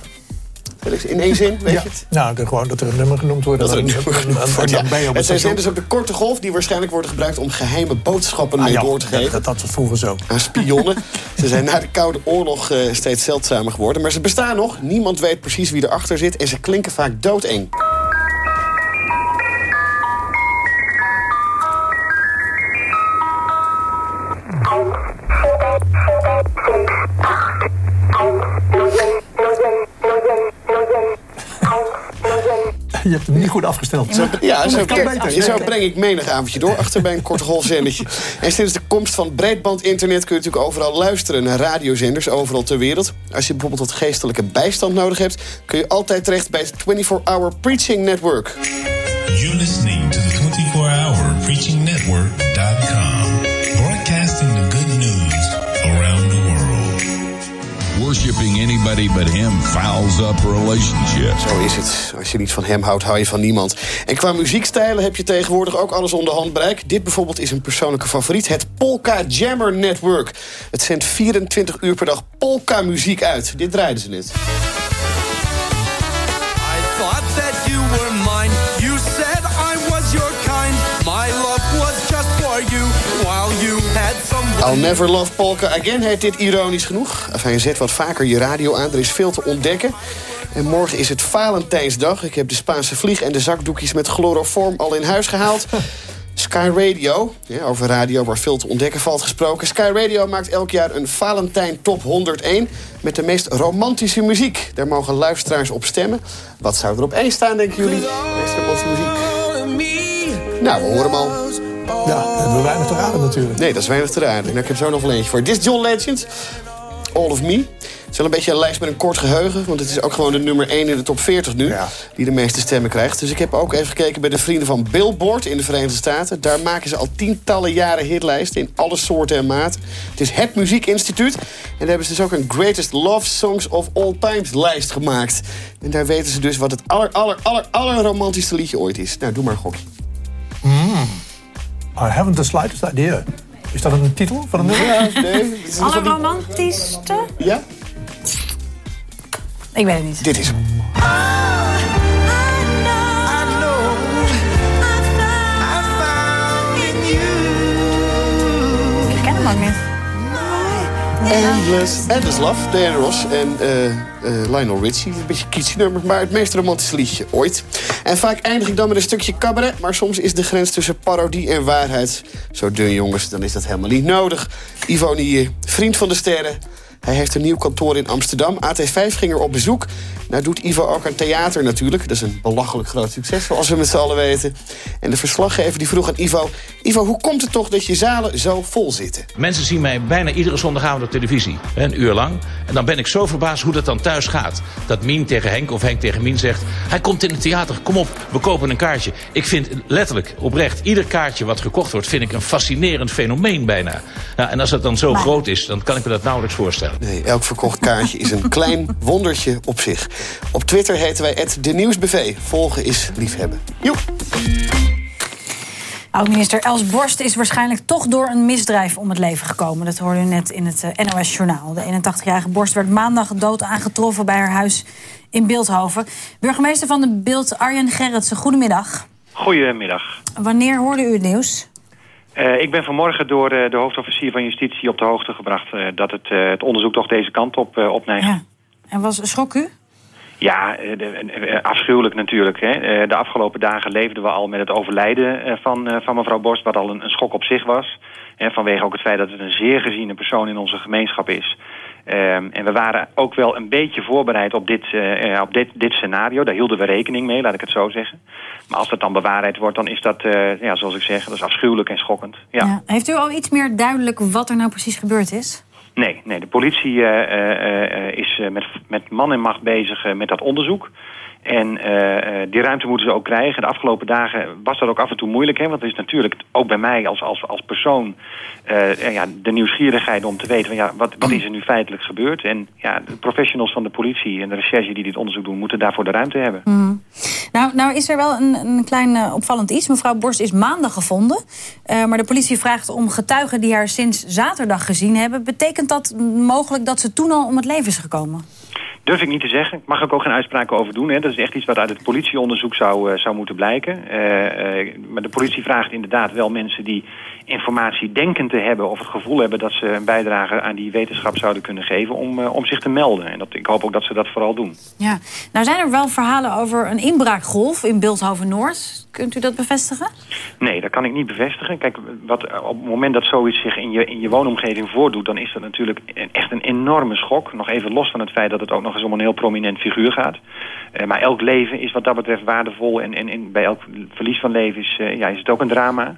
Maar. In één zin, weet ja. je het? Nou, gewoon dat er een nummer genoemd wordt. Dat er een en nummer genoemd en wordt, ja. Het zijn zenders op de korte golf die waarschijnlijk worden gebruikt om geheime boodschappen Ah, mee ja, door te geven. Dat, dat vroeger zo. aan spionnen. Ze zijn na de Koude Oorlog eh, steeds zeldzamer geworden. Maar ze bestaan nog. Niemand weet precies wie erachter zit. En ze klinken vaak doodeng. Je hebt hem niet goed afgesteld. Zo, ja, zo, kan beter. zo breng ik menig avondje door achter bij een korte golfzendertje. En sinds de komst van breedband-internet kun je natuurlijk overal luisteren naar radiozenders, overal ter wereld. Als je bijvoorbeeld wat geestelijke bijstand nodig hebt, kun je altijd terecht bij het 24-Hour Preaching Network. You're listening to the 24-hour preaching network.com, Worshipping anybody but him fouls up relationships. Zo is het. Als je niet van hem houdt, hou je van niemand. En qua muziekstijlen heb je tegenwoordig ook alles onder handbereik. Dit bijvoorbeeld is een persoonlijke favoriet. Het Polka Jammer Network. Het zendt 24 uur per dag polka muziek uit. Dit draaiden ze net. I'll Never Love Polka Again heet dit ironisch genoeg. Enfin, zet wat vaker je radio aan, er is veel te ontdekken. En morgen is het Valentijnsdag. Ik heb de Spaanse vlieg en de zakdoekjes met chloroform al in huis gehaald. Sky Radio, ja, over radio waar veel te ontdekken valt gesproken. Sky Radio maakt elk jaar een Valentijn Top 101... met de meest romantische muziek. Daar mogen luisteraars op stemmen. Wat zou er op één staan, denken jullie? Meest romantische muziek. Nou, we horen hem al. Ja, hebben we weinig te raden natuurlijk. Nee, dat is weinig te raden. Nou, ik heb zo nog wel eentje voor. Dit is John Legend. All of Me. Het is wel een beetje een lijst met een kort geheugen. Want het is ook gewoon de nummer 1 in de top 40 nu. Die de meeste stemmen krijgt. Dus ik heb ook even gekeken bij de vrienden van Billboard in de Verenigde Staten. Daar maken ze al tientallen jaren hitlijsten in alle soorten en maten. Het is het muziekinstituut. En daar hebben ze dus ook een Greatest Love Songs of All Times lijst gemaakt. En daar weten ze dus wat het aller, aller, aller, aller romantischste liedje ooit is. Nou, doe maar een gokje. Mm. I haven't the slightest idea. Is dat een titel van een nummer? Ja, nee. Ja? Ik weet het niet. Dit is hem. Ik ken hem ook niet. Endless, Endless Love, Diana Ross en eh, eh, Lionel Richie. Een beetje kietje nummer, maar het meest romantische liedje ooit. En vaak eindig ik dan met een stukje cabaret... maar soms is de grens tussen parodie en waarheid zo dun, jongens. Dan is dat helemaal niet nodig. Ivo hier, vriend van de sterren. Hij heeft een nieuw kantoor in Amsterdam. AT5 ging er op bezoek. Nou doet Ivo ook aan theater natuurlijk. Dat is een belachelijk groot succes, zoals we met z'n allen weten. En de verslaggever die vroeg aan Ivo... Ivo, hoe komt het toch dat je zalen zo vol zitten? Mensen zien mij bijna iedere zondagavond op televisie. Een uur lang. En dan ben ik zo verbaasd hoe dat dan thuis gaat. Dat Mien tegen Henk of Henk tegen Mien zegt... hij komt in het theater, kom op, we kopen een kaartje. Ik vind letterlijk, oprecht, ieder kaartje wat gekocht wordt... vind ik een fascinerend fenomeen bijna. Nou, en als het dan zo groot is, dan kan ik me dat nauwelijks voorstellen. Nee, elk verkocht kaartje is een klein wondertje op zich. Op Twitter heten wij het De Nieuwsbv. Volgen is liefhebben. Joep. Oud-minister Els Borst is waarschijnlijk toch door een misdrijf om het leven gekomen. Dat hoorde u net in het eh, NOS-journaal. De 81-jarige Borst werd maandag dood aangetroffen bij haar huis in Beeldhoven. Burgemeester van de Beeld, Arjen Gerritsen, goedemiddag. Goedemiddag. Wanneer hoorde u het nieuws? Eh, ik ben vanmorgen door eh, de hoofdofficier van Justitie op de hoogte gebracht... eh, dat het, het onderzoek toch deze kant op opneemt. Ja, En was, schrok u? de- eh, afschuwelijk natuurlijk. Hè. De afgelopen dagen leefden we al met het overlijden van, van mevrouw Borst... wat al een, een schok op zich was. Hè, vanwege ook het feit dat het een zeer geziene persoon in onze gemeenschap is... Ehm, en we waren ook wel een beetje voorbereid op, dit, eh, eh, op dit, dit scenario. Daar hielden we rekening mee, laat ik het zo zeggen. Maar als dat dan bewaarheid wordt, dan is dat, eh, ja, zoals ik zeg, dat is afschuwelijk en schokkend. Ja. Ja. Heeft u al iets meer duidelijk wat er nou precies gebeurd is? Nee, nee, de politie is met, met man en macht bezig met dat onderzoek. En eh, eh, die ruimte moeten ze ook krijgen. De afgelopen dagen was dat ook af en toe moeilijk. Hè? Want het is natuurlijk ook bij mij als, als, als persoon eh, ja, de nieuwsgierigheid om te weten... Van, ja, wat, wat is er nu feitelijk gebeurd? En ja, de professionals van de politie en de recherche die dit onderzoek doen... moeten daarvoor de ruimte hebben. Mhm. Nou, nou is er wel een, een klein opvallend iets. Mevrouw Borst is maandag gevonden. Maar de politie vraagt om getuigen die haar sinds zaterdag gezien hebben. Betekent dat mogelijk dat ze toen al om het leven is gekomen? Durf ik niet te zeggen. Ik mag er ook geen uitspraken over doen. Hè. Dat is echt iets wat uit het politieonderzoek zou, eh, zou moeten blijken. Eh, eh, maar de politie vraagt inderdaad wel mensen die informatie denken te hebben... of het gevoel hebben dat ze een bijdrage aan die wetenschap zouden kunnen geven... om, om zich te melden. En dat, ik hoop ook dat ze dat vooral doen. Ja. Nou zijn er wel verhalen over een inbraakgolf in Beeldhoven-Noord. Kunt u dat bevestigen? Nee, dat kan ik niet bevestigen. Kijk, wat, op het moment dat zoiets zich in je, in je woonomgeving voordoet... dan is dat natuurlijk echt een enorme schok. Nog even los van het feit dat het ook nog eens om een heel prominent figuur gaat. Eh, maar elk leven is wat dat betreft waardevol. En, en, en bij elk verlies van leven is, eh, ja, is het ook een drama.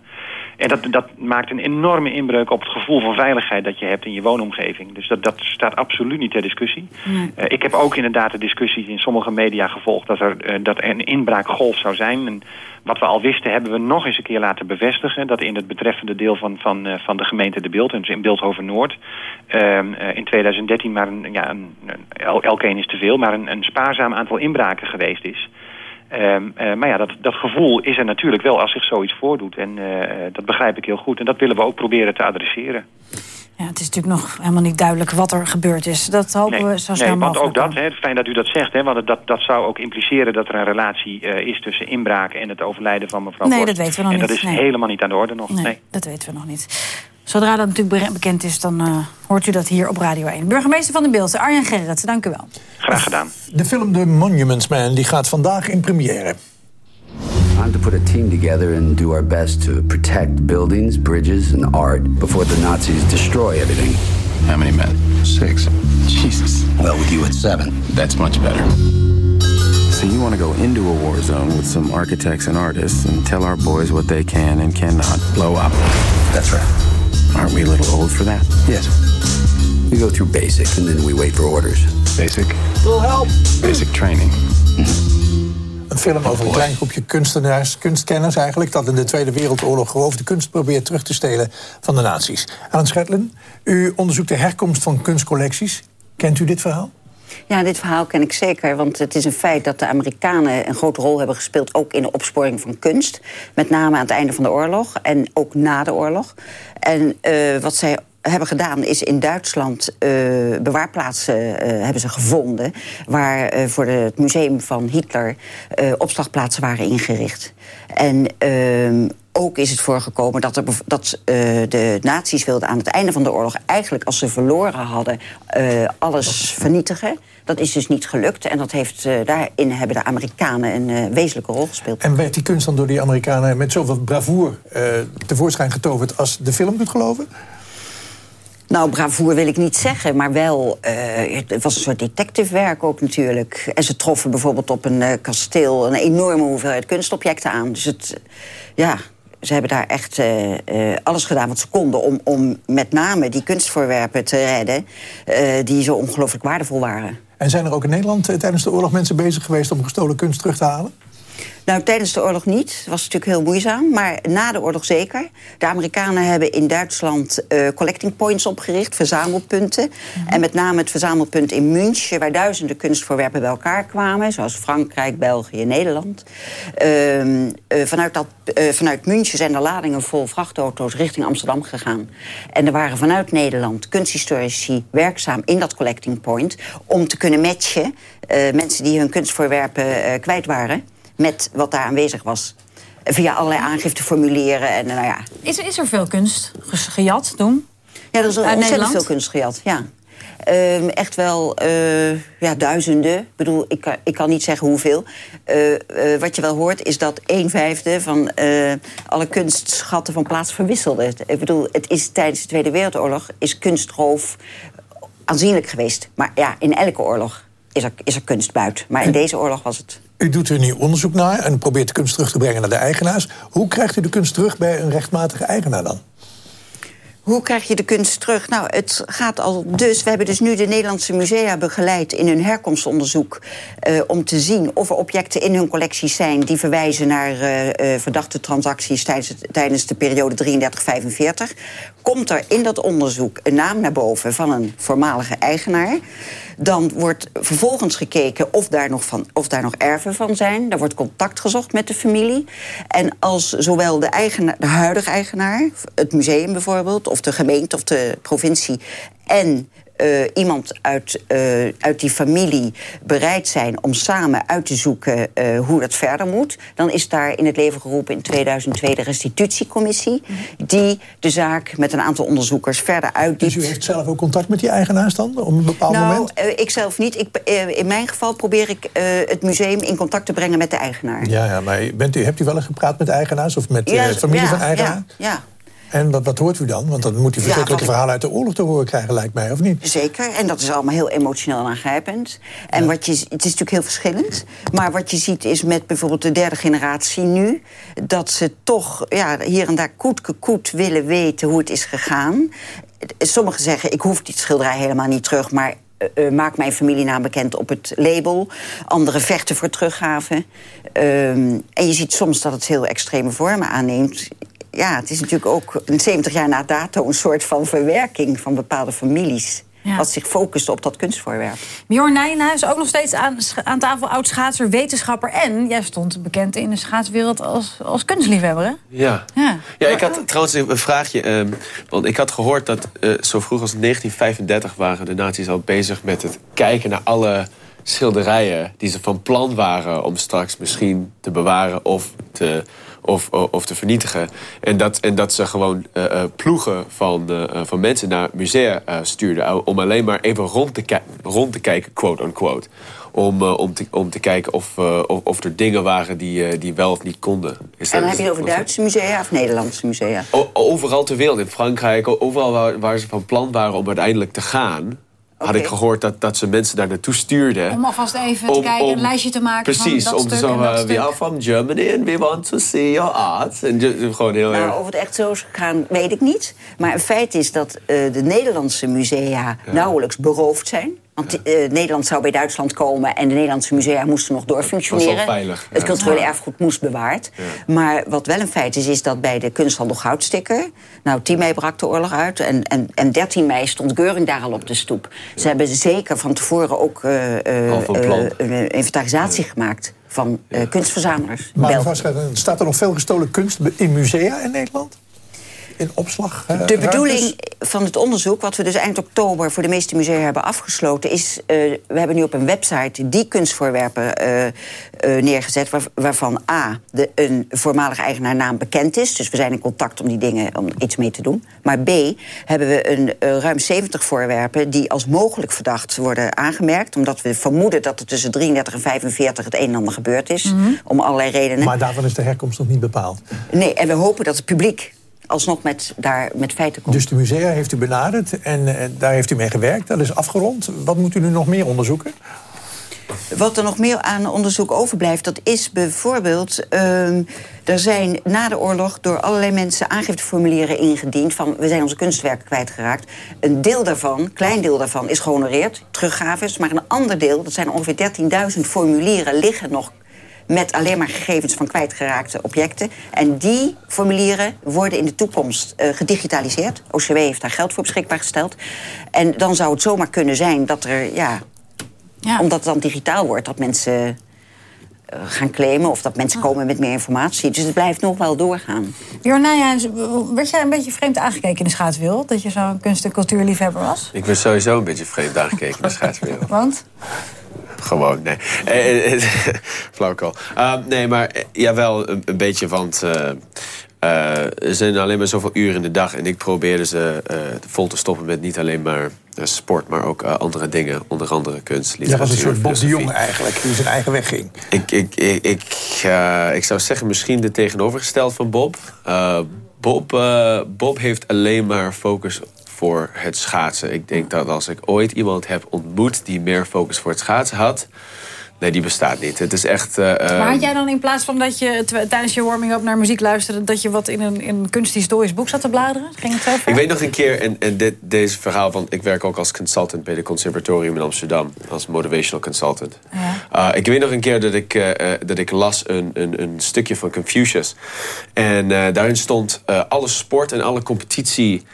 En dat, dat maakt een enorme inbreuk op het gevoel van veiligheid... dat je hebt in je woonomgeving. Dus dat, dat staat absoluut niet ter discussie. Eh, ik heb ook inderdaad de discussies in sommige media gevolgd... dat er, dat er een inbraakgolf zou zijn. En wat we al wisten hebben we nog eens een keer laten bevestigen... dat in het betreffende deel van, van, eh, van de gemeente De Beeld... dus in Beeldhoven-Noord... ehm, eh, in 2013 maar een, ja, een, een- el- elk een is te veel... maar een, een spaarzaam aantal inbraken geweest is... Ehm, eh, maar ja, dat, dat gevoel is er natuurlijk wel als zich zoiets voordoet. En dat begrijp ik heel goed. En dat willen we ook proberen te adresseren. Ja, het is natuurlijk nog helemaal niet duidelijk wat er gebeurd is. Dat hopen we zo snel nee, want mogelijk. ook dat, hè, fijn dat u dat zegt, hè, want dat, dat zou ook impliceren dat er een relatie eh, is tussen inbraak en het overlijden van mevrouw Nee, Borst. dat weten we nog en niet, dat is nee. helemaal niet aan de orde nog. Nee, Nee. dat weten we nog niet. Zodra dat natuurlijk be- bekend is, dan eh, hoort u dat hier op Radio 1. Burgemeester van de Beeldse, Arjen Gerrits, dank u wel. Graag gedaan. De film The Monuments Man die gaat vandaag in première. Time to put a team together and do our best to protect buildings, bridges, and art before the Nazis destroy everything. How many men? Six. Jesus. Well, with you at seven. That's much better. So you want to go into a war zone with some architects and artists and tell our boys what they can and cannot blow up. That's right. Aren't we a little old for that? Yes. We go through basic and then we wait for orders. Basic? Little help. Basic training. Mm-hmm. Een film over een klein groepje kunstenaars, kunstkenners eigenlijk... dat in de Tweede Wereldoorlog geloof de kunst probeert terug te stelen van de nazi's. Alan Schetlen, u onderzoekt de herkomst van kunstcollecties. Kent u dit verhaal? Ja, dit verhaal ken ik zeker. Want het is een feit dat de Amerikanen een grote rol hebben gespeeld... ook in de opsporing van kunst. Met name aan het einde van de oorlog en ook na de oorlog. En eh, wat zij hebben gedaan is in Duitsland eh, bewaarplaatsen eh, hebben ze gevonden... waar eh, voor het museum van Hitler opslagplaatsen waren ingericht. En ehm, ook is het voorgekomen dat, dat de nazi's wilden aan het einde van de oorlog... eigenlijk als ze verloren hadden, alles vernietigen. Dat is dus niet gelukt. En dat heeft, daarin hebben de Amerikanen een wezenlijke rol gespeeld. En werd die kunst dan door die Amerikanen met zoveel bravoer tevoorschijn getoverd als de film kunt geloven? Nou, bravoer wil ik niet zeggen, maar wel... eh, het was een soort detectivewerk ook natuurlijk. En ze troffen bijvoorbeeld op een eh, kasteel... een enorme hoeveelheid kunstobjecten aan. Dus het, ja, ze hebben daar echt eh, alles gedaan wat ze konden... om, om met name die kunstvoorwerpen te redden... die zo ongelooflijk waardevol waren. En zijn er ook in Nederland tijdens de oorlog mensen bezig geweest om gestolen kunst terug te halen? Nou, tijdens de oorlog niet. Het was natuurlijk heel moeizaam. Maar na de oorlog zeker. De Amerikanen hebben in Duitsland eh, collecting points opgericht, verzamelpunten. En met name het verzamelpunt in München, waar duizenden kunstvoorwerpen bij elkaar kwamen. Zoals Frankrijk, België, Nederland. Ehm, eh, vanuit, dat, eh, vanuit München zijn er ladingen vol vrachtauto's richting Amsterdam gegaan. En er waren vanuit Nederland kunsthistorici werkzaam in dat collecting point. om te kunnen matchen mensen die hun kunstvoorwerpen kwijt waren met wat daar aanwezig was. Via allerlei aangifteformulieren en nou ja. Is, is er veel kunst gejat toen? Ja, er is ontzettend Nederland? veel kunst gejat, ja. Ehm, echt wel eh, ja, duizenden. Ik bedoel, ik, kan- ik kan niet zeggen hoeveel. Eh, eh, wat je wel hoort is dat een vijfde van eh, alle kunstschatten van plaats verwisselde. Ik bedoel, het is tijdens de Tweede Wereldoorlog is kunstroof aanzienlijk geweest. Maar ja, in elke oorlog is er, is er kunst buiten. Maar in deze oorlog was het U doet er nu onderzoek naar en probeert de kunst terug te brengen naar de eigenaars. Hoe krijgt u de kunst terug bij een rechtmatige eigenaar dan? Hoe krijg je de kunst terug? Nou, het gaat al dus. We hebben dus nu de Nederlandse musea begeleid in hun herkomstonderzoek. eh, om te zien of er objecten in hun collecties zijn die verwijzen naar eh, eh, verdachte transacties tijdens, tijdens de periode 33-45. Komt er in dat onderzoek een naam naar boven van een voormalige eigenaar. Dan wordt vervolgens gekeken of daar, nog van, of daar nog erven van zijn. Daar wordt contact gezocht met de familie. En als zowel de, eigenaar, de huidige eigenaar, het museum bijvoorbeeld... of de gemeente of de provincie... en eh, iemand uit, eh, uit die familie bereid zijn om samen uit te zoeken eh, hoe dat verder moet... dan is daar in het leven geroepen in 2002 de restitutiecommissie... die de zaak met een aantal onderzoekers verder uitdiept. Dus u heeft zelf ook contact met die eigenaars dan? Op een bepaald nou, moment? eh, ik zelf niet. Ik, eh, in mijn geval probeer ik eh, het museum in contact te brengen met de eigenaar. Ja, ja maar bent u, hebt u wel eens gepraat met de eigenaars of met de familie ja, van eigenaar? Ja, ja. En wat, wat hoort u dan? Want dan moet u Ja, verschrikkelijke ik- verhalen uit de oorlog te horen krijgen, lijkt mij, of niet? Zeker, en dat is allemaal heel emotioneel en aangrijpend. En wat je, het is natuurlijk heel verschillend. Maar wat je ziet is met bijvoorbeeld de derde generatie nu... dat ze toch ja, hier en daar koet koet willen weten hoe het is gegaan. Sommigen zeggen, ik hoef die schilderij helemaal niet terug... maar eh, eh, maak mijn familienaam bekend op het label. Anderen vechten voor teruggave. Ehm, en je ziet soms dat het heel extreme vormen aanneemt ja, het is natuurlijk ook een 70 jaar na dato een soort van verwerking van bepaalde families. Ja. Wat zich focust op dat kunstvoorwerp. Bjorn Nijenhuis, ook nog steeds aan, aan tafel oud-schaatser, wetenschapper... en jij stond bekend in de schaatswereld als, als kunstliefhebber, hè? Ja. Ja. Ja, ik had trouwens een vraagje. ehm, want ik had gehoord dat eh, zo vroeg als 1935 waren de nazi's al bezig met het kijken naar alle schilderijen die ze van plan waren om straks misschien te bewaren of te of, of te vernietigen. En dat, en dat ze gewoon eh, eh, ploegen van, eh, van mensen naar musea eh, stuurden... om alleen maar even rond te, rond te kijken, quote-unquote. Om, eh, om, te, om te kijken of, eh, of, of er dingen waren die, eh, die wel of niet konden. Is En dan heb je het over Duitse musea of Nederlandse musea? O- overal ter wereld, in Frankrijk, overal waar, waar ze van plan waren om uiteindelijk te gaan... had ik gehoord dat, dat ze mensen daar naartoe stuurden. Om alvast even te kijken, om- een lijstje te maken Precies, van dat om te stuk en zo, dat stuk. we are from Germany and we want to see your art. En gewoon heel Nou, erg... of het echt zo is gegaan, weet ik niet. Maar een feit is dat eh, de Nederlandse musea nauwelijks beroofd zijn. Want eh, Nederland zou bij Duitsland komen en de Nederlandse musea moesten nog doorfunctioneren. Was al veilig, Het ja. culturele erfgoed moest bewaard. Maar wat wel een feit is, is dat bij de kunsthandel Goudsticker... Nou, 10 mei brak de oorlog uit en, en, en 13 mei stond Geuring daar al op de stoep. Ze hebben zeker van tevoren ook eh, eh, een inventarisatie gemaakt van eh, kunstverzamelaars. Maar staat er nog veel gestolen kunst in musea in Nederland? In opslag? De ruimtes? bedoeling van het onderzoek, wat we dus eind oktober voor de meeste musea hebben afgesloten, is: eh, we hebben nu op een website die kunstvoorwerpen eh, eh, neergezet, waar- waarvan A, de, een voormalige eigenaarnaam bekend is. Dus we zijn in contact om die dingen om iets mee te doen. Maar B, hebben we een, ruim 70 voorwerpen die als mogelijk verdacht worden aangemerkt, omdat we vermoeden dat er tussen 33 en 45 het een en ander gebeurd is, om allerlei redenen. Maar daarvan is de herkomst nog niet bepaald. Nee, en we hopen dat het publiek alsnog met, daar met feiten komt. Dus de musea heeft u benaderd en eh, daar heeft u mee gewerkt. Dat is afgerond. Wat moet u nu nog meer onderzoeken? Wat er nog meer aan onderzoek overblijft, dat is bijvoorbeeld... ehm, er zijn na de oorlog door allerlei mensen aangifteformulieren ingediend... van we zijn onze kunstwerken kwijtgeraakt. Een deel daarvan, een klein deel daarvan, is gehonoreerd, teruggaves. Maar een ander deel, dat zijn ongeveer 13.000 formulieren... liggen nog met alleen maar gegevens van kwijtgeraakte objecten. En die formulieren worden in de toekomst eh, gedigitaliseerd. OCW heeft daar geld voor beschikbaar gesteld. En dan zou het zomaar kunnen zijn dat er, ja, omdat het dan digitaal wordt, dat mensen eh, gaan claimen of dat mensen komen met meer informatie. Dus het blijft nog wel doorgaan. Nijhuis, werd jij een beetje vreemd aangekeken in de schaatswereld? Dat je zo'n kunst- en cultuurliefhebber was? Ik ben sowieso een beetje vreemd aangekeken in de schaatswereld. Want? Gewoon, nee. Eh, eh, Flauwekul. Uh, nee, maar eh, jawel, een, een beetje, want... eh, eh, er zijn alleen maar zoveel uren in de dag. En ik probeerde ze eh, vol te stoppen met niet alleen maar eh, sport... maar ook eh, andere dingen. Onder andere kunst, Ja, was een soort Bob de. Jong eigenlijk, die zijn eigen weg ging. Ik, ik, ik, ik, eh, ik zou zeggen misschien de tegenovergesteld van Bob. Eh, Bob, eh, Bob heeft alleen maar focus voor het schaatsen. Ik denk dat als ik ooit iemand heb ontmoet die meer focus voor het schaatsen had... Nee, die bestaat niet. Het is echt... eh, maar eh, had jij dan in plaats van dat je tijdens je warming-up naar muziek luisterde... dat je wat in een, in een kunsthistorisch boek zat te bladeren? Ging het zo ver? Ik weet nog een keer, en, en dit, deze verhaal, want ik werk ook als consultant bij de Conservatorium in Amsterdam, als motivational consultant. Uh, ik weet nog een keer dat ik, eh, eh, dat ik las een, een, een stukje van Confucius. En eh, daarin stond: eh, alle sport en alle competitie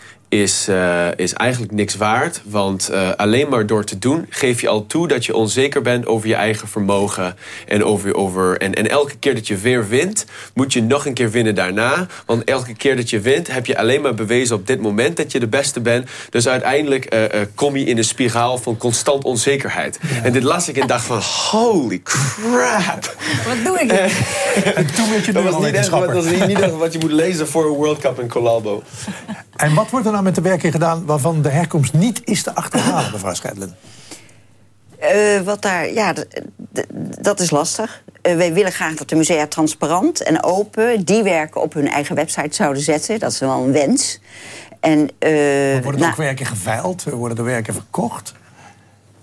is, eh, is eigenlijk niks waard. Want eh, alleen maar door te doen geef je al toe dat je onzeker bent over je eigen vermogen. En, over, over, en, en elke keer dat je weer wint, moet je nog een keer winnen daarna. Want elke keer dat je wint, heb je alleen maar bewezen op dit moment dat je de beste bent. Dus uiteindelijk eh, eh, kom je in een spiraal van constant onzekerheid. En dit las ik en dacht van, holy crap. Wat doe ik? En toen werd je Dat was niet echt, wat- neurowetenschapper. dat is niet, niet echt wat je moet lezen voor een World Cup in Colalbo. En wat wordt er nou met de werken gedaan waarvan de herkomst niet is te achterhalen, mevrouw Scheidlen? Eh, wat daar, ja, dat is lastig. Eh, wij willen graag dat de musea transparant en open die werken op hun eigen website zouden zetten. Dat is wel een wens. En, eh, Worden er nou, ook werken geveild? Worden er werken verkocht?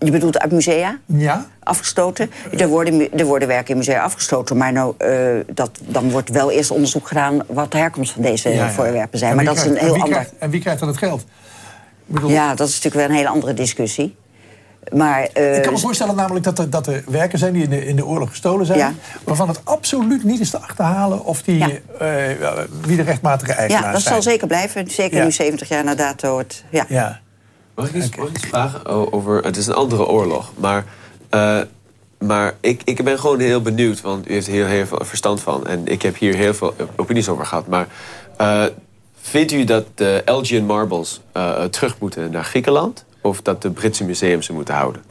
Je bedoelt uit musea? Ja. Afgestoten? Er worden, er worden werken in musea afgestoten, maar nou, eh, dat, dan wordt wel eerst onderzoek gedaan wat de herkomst van deze Ja, ja. voorwerpen zijn. En Maar wie dat is een heel ander. krijgt- En wie krijgt dan het geld? Bedoel, Ja, dat is natuurlijk wel een hele andere discussie. Maar, eh, Ik kan me voorstellen namelijk dat er, dat er werken zijn die in de, in de oorlog gestolen zijn... Ja. waarvan het absoluut niet is te achterhalen of die, eh, wie de rechtmatige eigenaar ja, dat zijn. zal zeker blijven. Zeker Ja. nu 70 jaar na dato. Het, ja. Mag ik iets, mag ik iets vragen O- over... Het is een andere oorlog, maar... eh, maar ik, ik ben gewoon heel benieuwd, want u heeft hier heel veel verstand van. En ik heb hier heel veel opinies over gehad. Maar eh, vindt u dat de Elgin Marbles eh, terug moeten naar Griekenland? Of dat de Britse museums ze moeten houden?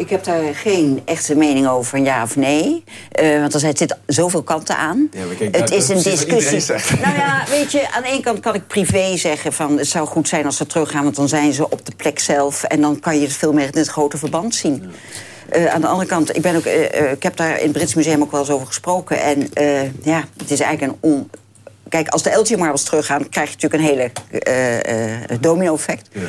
Ik heb daar geen echte mening over, van ja of nee. Eh, want er zit- zoveel kanten aan. Ja, kijk, het is een discussie. Nou ja, weet je, aan de ene kant kan ik privé zeggen van het zou goed zijn als ze teruggaan, want dan zijn ze op de plek zelf en dan kan je het veel meer in het grote verband zien. Eh, aan de andere kant, ik, ben ook, eh, ik heb daar in het Brits Museum ook wel eens over gesproken. En ja, het is eigenlijk een on... Kijk, als de LG Marbles teruggaan, krijg je natuurlijk een hele domino-effect. Eh,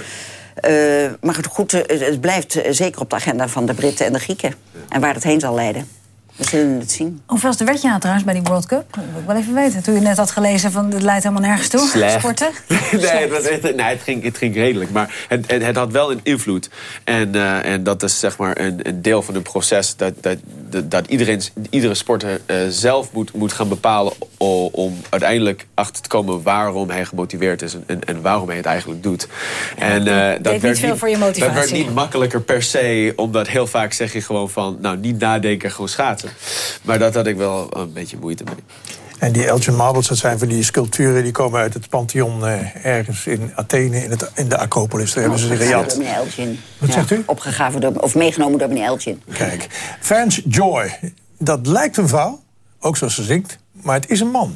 maar goed, goed, eh, het blijft eh, zeker op de agenda van de Britten en de Grieken. En waar dat heen zal leiden. We zullen het zien. Hoeveelste werd je nou trouwens bij die World Cup? Dat wil ik wel even weten. Toen je net had gelezen van het leidt helemaal nergens toe. Slecht. Sporten. nee, het, was echt, nee het, ging, het ging redelijk. Maar het, het, het had wel een invloed. En, eh, en dat is zeg maar een, een deel van een proces... dat, dat, dat, dat iedereen, iedere sporter eh, zelf moet, moet gaan bepalen... om uiteindelijk achter te komen waarom hij gemotiveerd is... en, en, en waarom hij het eigenlijk doet. en, eh, dat niet werd veel voor je motivatie. Dat werd niet makkelijker per se... omdat heel vaak zeg je gewoon van... nou, niet nadenken, gewoon schaatsen. Maar dat had ik wel een beetje moeite mee. En die Elgin Marbles, dat zijn van die sculpturen... die komen uit het Pantheon eh, ergens in Athene, in, het, in de Acropolis. Daar hebben ze ze Opgegraven gejat. door meneer Elgin. Wat Ja, zegt u? Opgegraven door, of meegenomen door meneer Elgin. Kijk, Vance Joy, dat lijkt een vrouw, ook zoals ze zingt... maar het is een man.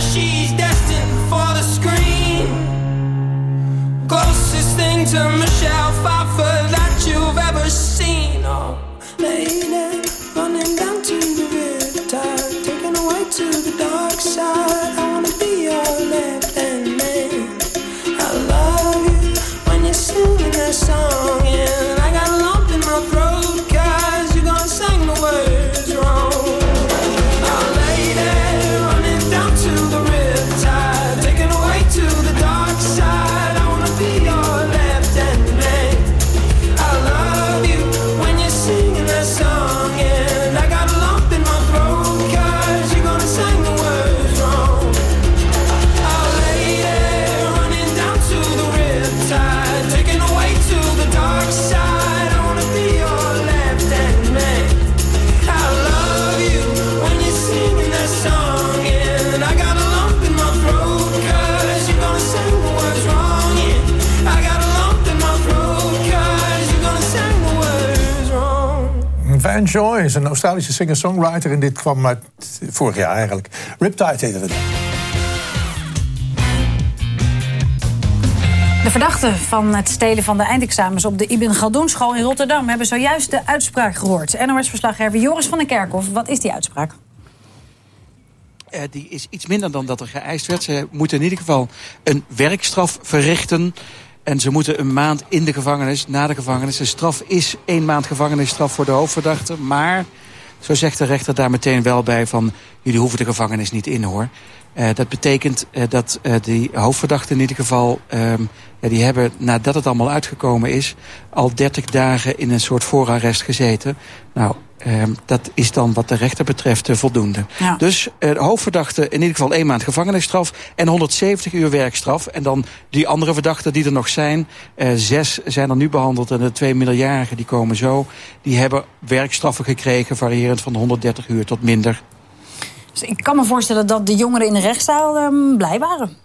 she's destined for the screen. Closest thing to Michelle Joy is een Australische singer-songwriter... en dit kwam uit vorig jaar eigenlijk. Riptide heette het. De verdachten van het stelen van de eindexamens op de Ibn Galdoen school in Rotterdam hebben zojuist de uitspraak gehoord. NOS-verslaggever Joris van den Kerkhof, wat is die uitspraak? eh, die is iets minder dan dat er geëist werd. Ze moeten in ieder geval een werkstraf verrichten. En ze moeten een maand in de gevangenis, na de gevangenis. De straf is één maand gevangenisstraf voor de hoofdverdachte. Maar, zo zegt de rechter daar meteen wel bij van... jullie hoeven de gevangenis niet in hoor. Uh, dat betekent uh, dat uh, die hoofdverdachten in ieder geval... Ja, die hebben, nadat het allemaal uitgekomen is... al 30 dagen in een soort voorarrest gezeten. Nou, um, dat is dan wat de rechter betreft voldoende. Ja. Dus de hoofdverdachte in ieder geval één maand gevangenisstraf... en 170 uur werkstraf. En dan die andere verdachten die er nog zijn... zes zijn er nu behandeld en de twee minderjarigen die komen zo... die hebben werkstraffen gekregen... variërend van 130 uur tot minder dus ik kan me voorstellen dat de jongeren in de rechtszaal um, blij waren.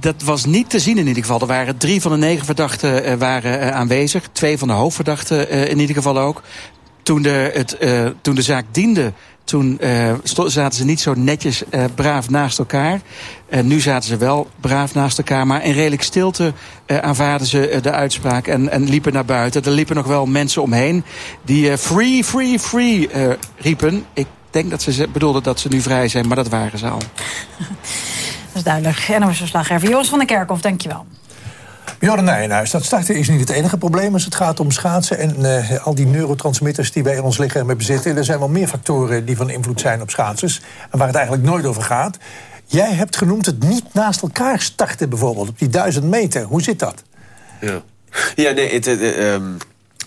Dat was niet te zien in ieder geval. Er waren drie van de negen verdachten uh, waren uh, aanwezig. Twee van de hoofdverdachten uh, in ieder geval ook. Toen de, het, toen de zaak diende, toen zaten ze niet zo netjes braaf naast elkaar. nu zaten ze wel braaf naast elkaar. Maar in redelijk stilte aanvaarden ze de uitspraak en, en liepen naar buiten. Er liepen nog wel mensen omheen die free, free, free riepen. Ik denk dat ze bedoelden dat ze nu vrij zijn, maar dat waren ze al. Dat is duidelijk. En dan was verslaggever Joris van der Kerkhof, dankjewel. Bjorn Nijenhuis, dat starten is niet het enige probleem als het gaat om schaatsen en uh, al die neurotransmitters die wij in ons lichaam bezitten. Er zijn wel meer factoren die van invloed zijn op schaatsers en waar het eigenlijk nooit over gaat. Jij hebt genoemd het niet naast elkaar starten bijvoorbeeld op die duizend meter. Hoe zit dat? Ja, ja nee, het, het, um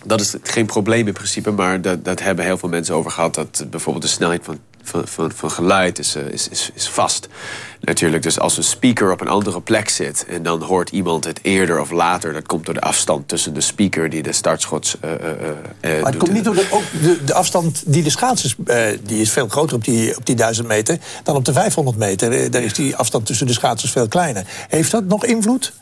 dat is geen probleem in principe, maar dat, dat hebben heel veel mensen over gehad. Dat bijvoorbeeld de snelheid van, van, van, van geluid is, uh, is, is, is vast. Natuurlijk, dus als een speaker op een andere plek zit... en dan hoort iemand het eerder of later... dat komt door de afstand tussen de speaker die de startschots uh, uh, Maar het komt niet door de, ook de, de afstand die de schaatsers... die is veel groter op die, op die 1000 meter dan op de 500 meter. Daar is die afstand tussen de schaatsers veel kleiner. Heeft dat nog invloed?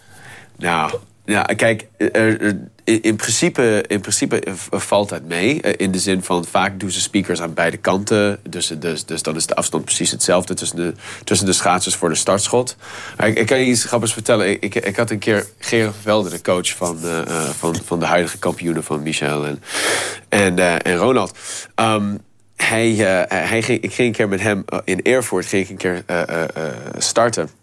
Nou, ja, kijk, er, in, principe, in principe valt dat mee. Eh, in de zin van vaak doen ze speakers aan beide kanten. Dus, dus, dus dan is de afstand precies hetzelfde tussen de, tussen de schaatsers voor de startschot. Ik, ik kan je iets grappigs vertellen. Ik, ik had een keer Gerard Velde, de coach van, uh, van, van de huidige kampioenen van Michel en, en, en Ronald. Um, hij, ik ging een keer met hem in Erfurt een keer starten.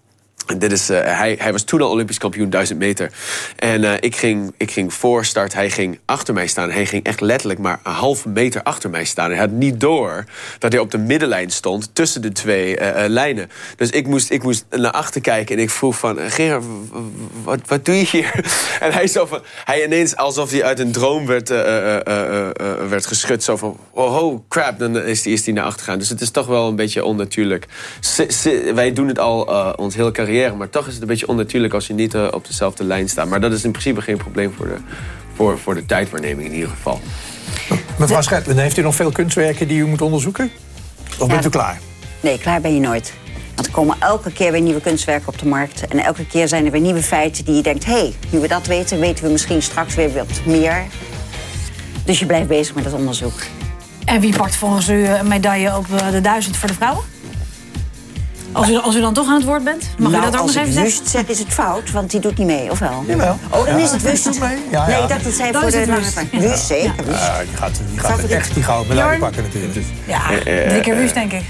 Dit is, uh, hij, hij was toen al Olympisch kampioen 1000 meter. En uh, ik, ging, ik ging voor start. Hij ging achter mij staan. Hij ging echt letterlijk maar een halve meter achter mij staan. Hij had niet door dat hij op de middenlijn stond tussen de twee uh, lijnen. Dus ik moest, ik moest naar achter kijken en ik vroeg van... Gerard, wat, wat doe je hier? en hij zo. Hij ineens alsof hij uit een droom werd, werd geschud. Zo van, oh, oh crap, dan is hij is naar achter gegaan. Dus het is toch wel een beetje onnatuurlijk. wij doen het al ons hele carrière maar toch is het een beetje onnatuurlijk als je niet uh, op dezelfde lijn staat. Maar dat is in principe geen probleem voor de, voor, voor de tijdwaarneming in ieder geval. Mevrouw Schetlen, heeft u nog veel kunstwerken die u moet onderzoeken? Of bent u klaar? Nee, klaar ben je nooit. Want er komen elke keer weer nieuwe kunstwerken op de markt. En elke keer zijn er weer nieuwe feiten die je denkt... hé, hey, nu we dat weten, weten we misschien straks weer wat meer. Dus je blijft bezig met het onderzoek. En wie pakt volgens u een medaille op eh, de duizend voor de vrouwen? Als u, als u dan toch aan het woord bent, mag nou, u dat ook nog even zeggen? Als ik zeg is het fout, want die doet niet mee, of wel? Jawel. Oh, dan ja, is het Wust. Mee. Ja, ja. Nee, dat het zijn voor de lange Wust, zeker. Ja, die gaat, die gaat echt die gouden medaille pakken natuurlijk. Ja, drie keer Wust, denk ik.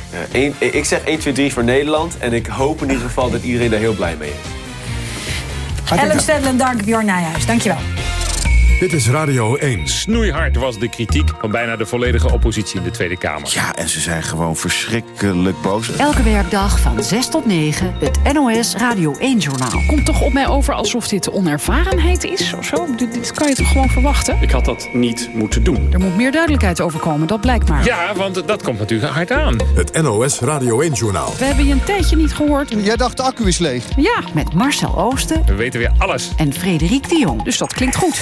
Ik zeg 1, 2, 3 voor Nederland. En ik hoop in ieder geval dat iedereen daar heel blij mee is. Ellen Stedlen, dank. Bjorn Nijhuis, dankjewel. Dit is Radio 1. Snoeihard was de kritiek van bijna de volledige oppositie in de Tweede Kamer. Ja, en ze zijn gewoon verschrikkelijk boos. Elke werkdag van 6 tot 9, het NOS Radio 1-journaal. Komt toch op mij over alsof dit onervarenheid is of zo? Dit, dit kan je toch gewoon verwachten? Ik had dat niet moeten doen. Er moet meer duidelijkheid over komen, dat blijkt maar. Ja, want dat komt natuurlijk hard aan. Het NOS Radio 1-journaal. We hebben je een tijdje niet gehoord. Jij dacht de accu is leeg? Ja. Met Marcel Oosten. We weten weer alles. En Frederik de Jong. Dus dat klinkt goed.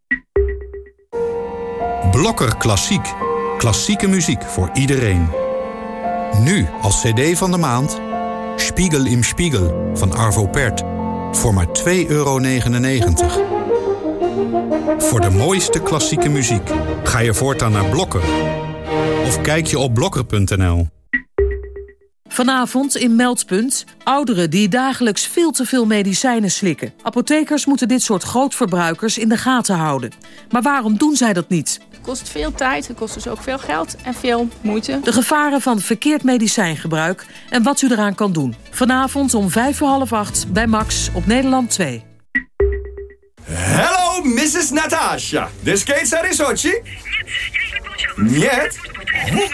Blokker Klassiek. Klassieke muziek voor iedereen. Nu als cd van de maand... Spiegel im Spiegel van Arvo Pärt. Voor maar 2,99 euro. Voor de mooiste klassieke muziek ga je voortaan naar Blokker. Of kijk je op blokker.nl. Vanavond in Meldpunt. Ouderen die dagelijks veel te veel medicijnen slikken. Apothekers moeten dit soort grootverbruikers in de gaten houden. Maar waarom doen zij dat niet? Het kost veel tijd, het kost dus ook veel geld en veel moeite. De gevaren van verkeerd medicijngebruik en wat u eraan kan doen. Vanavond om vijf voor half acht bij Max op Nederland 2. Hello, Mrs. Natasha. De skates are in Sochi? Niet. Niet?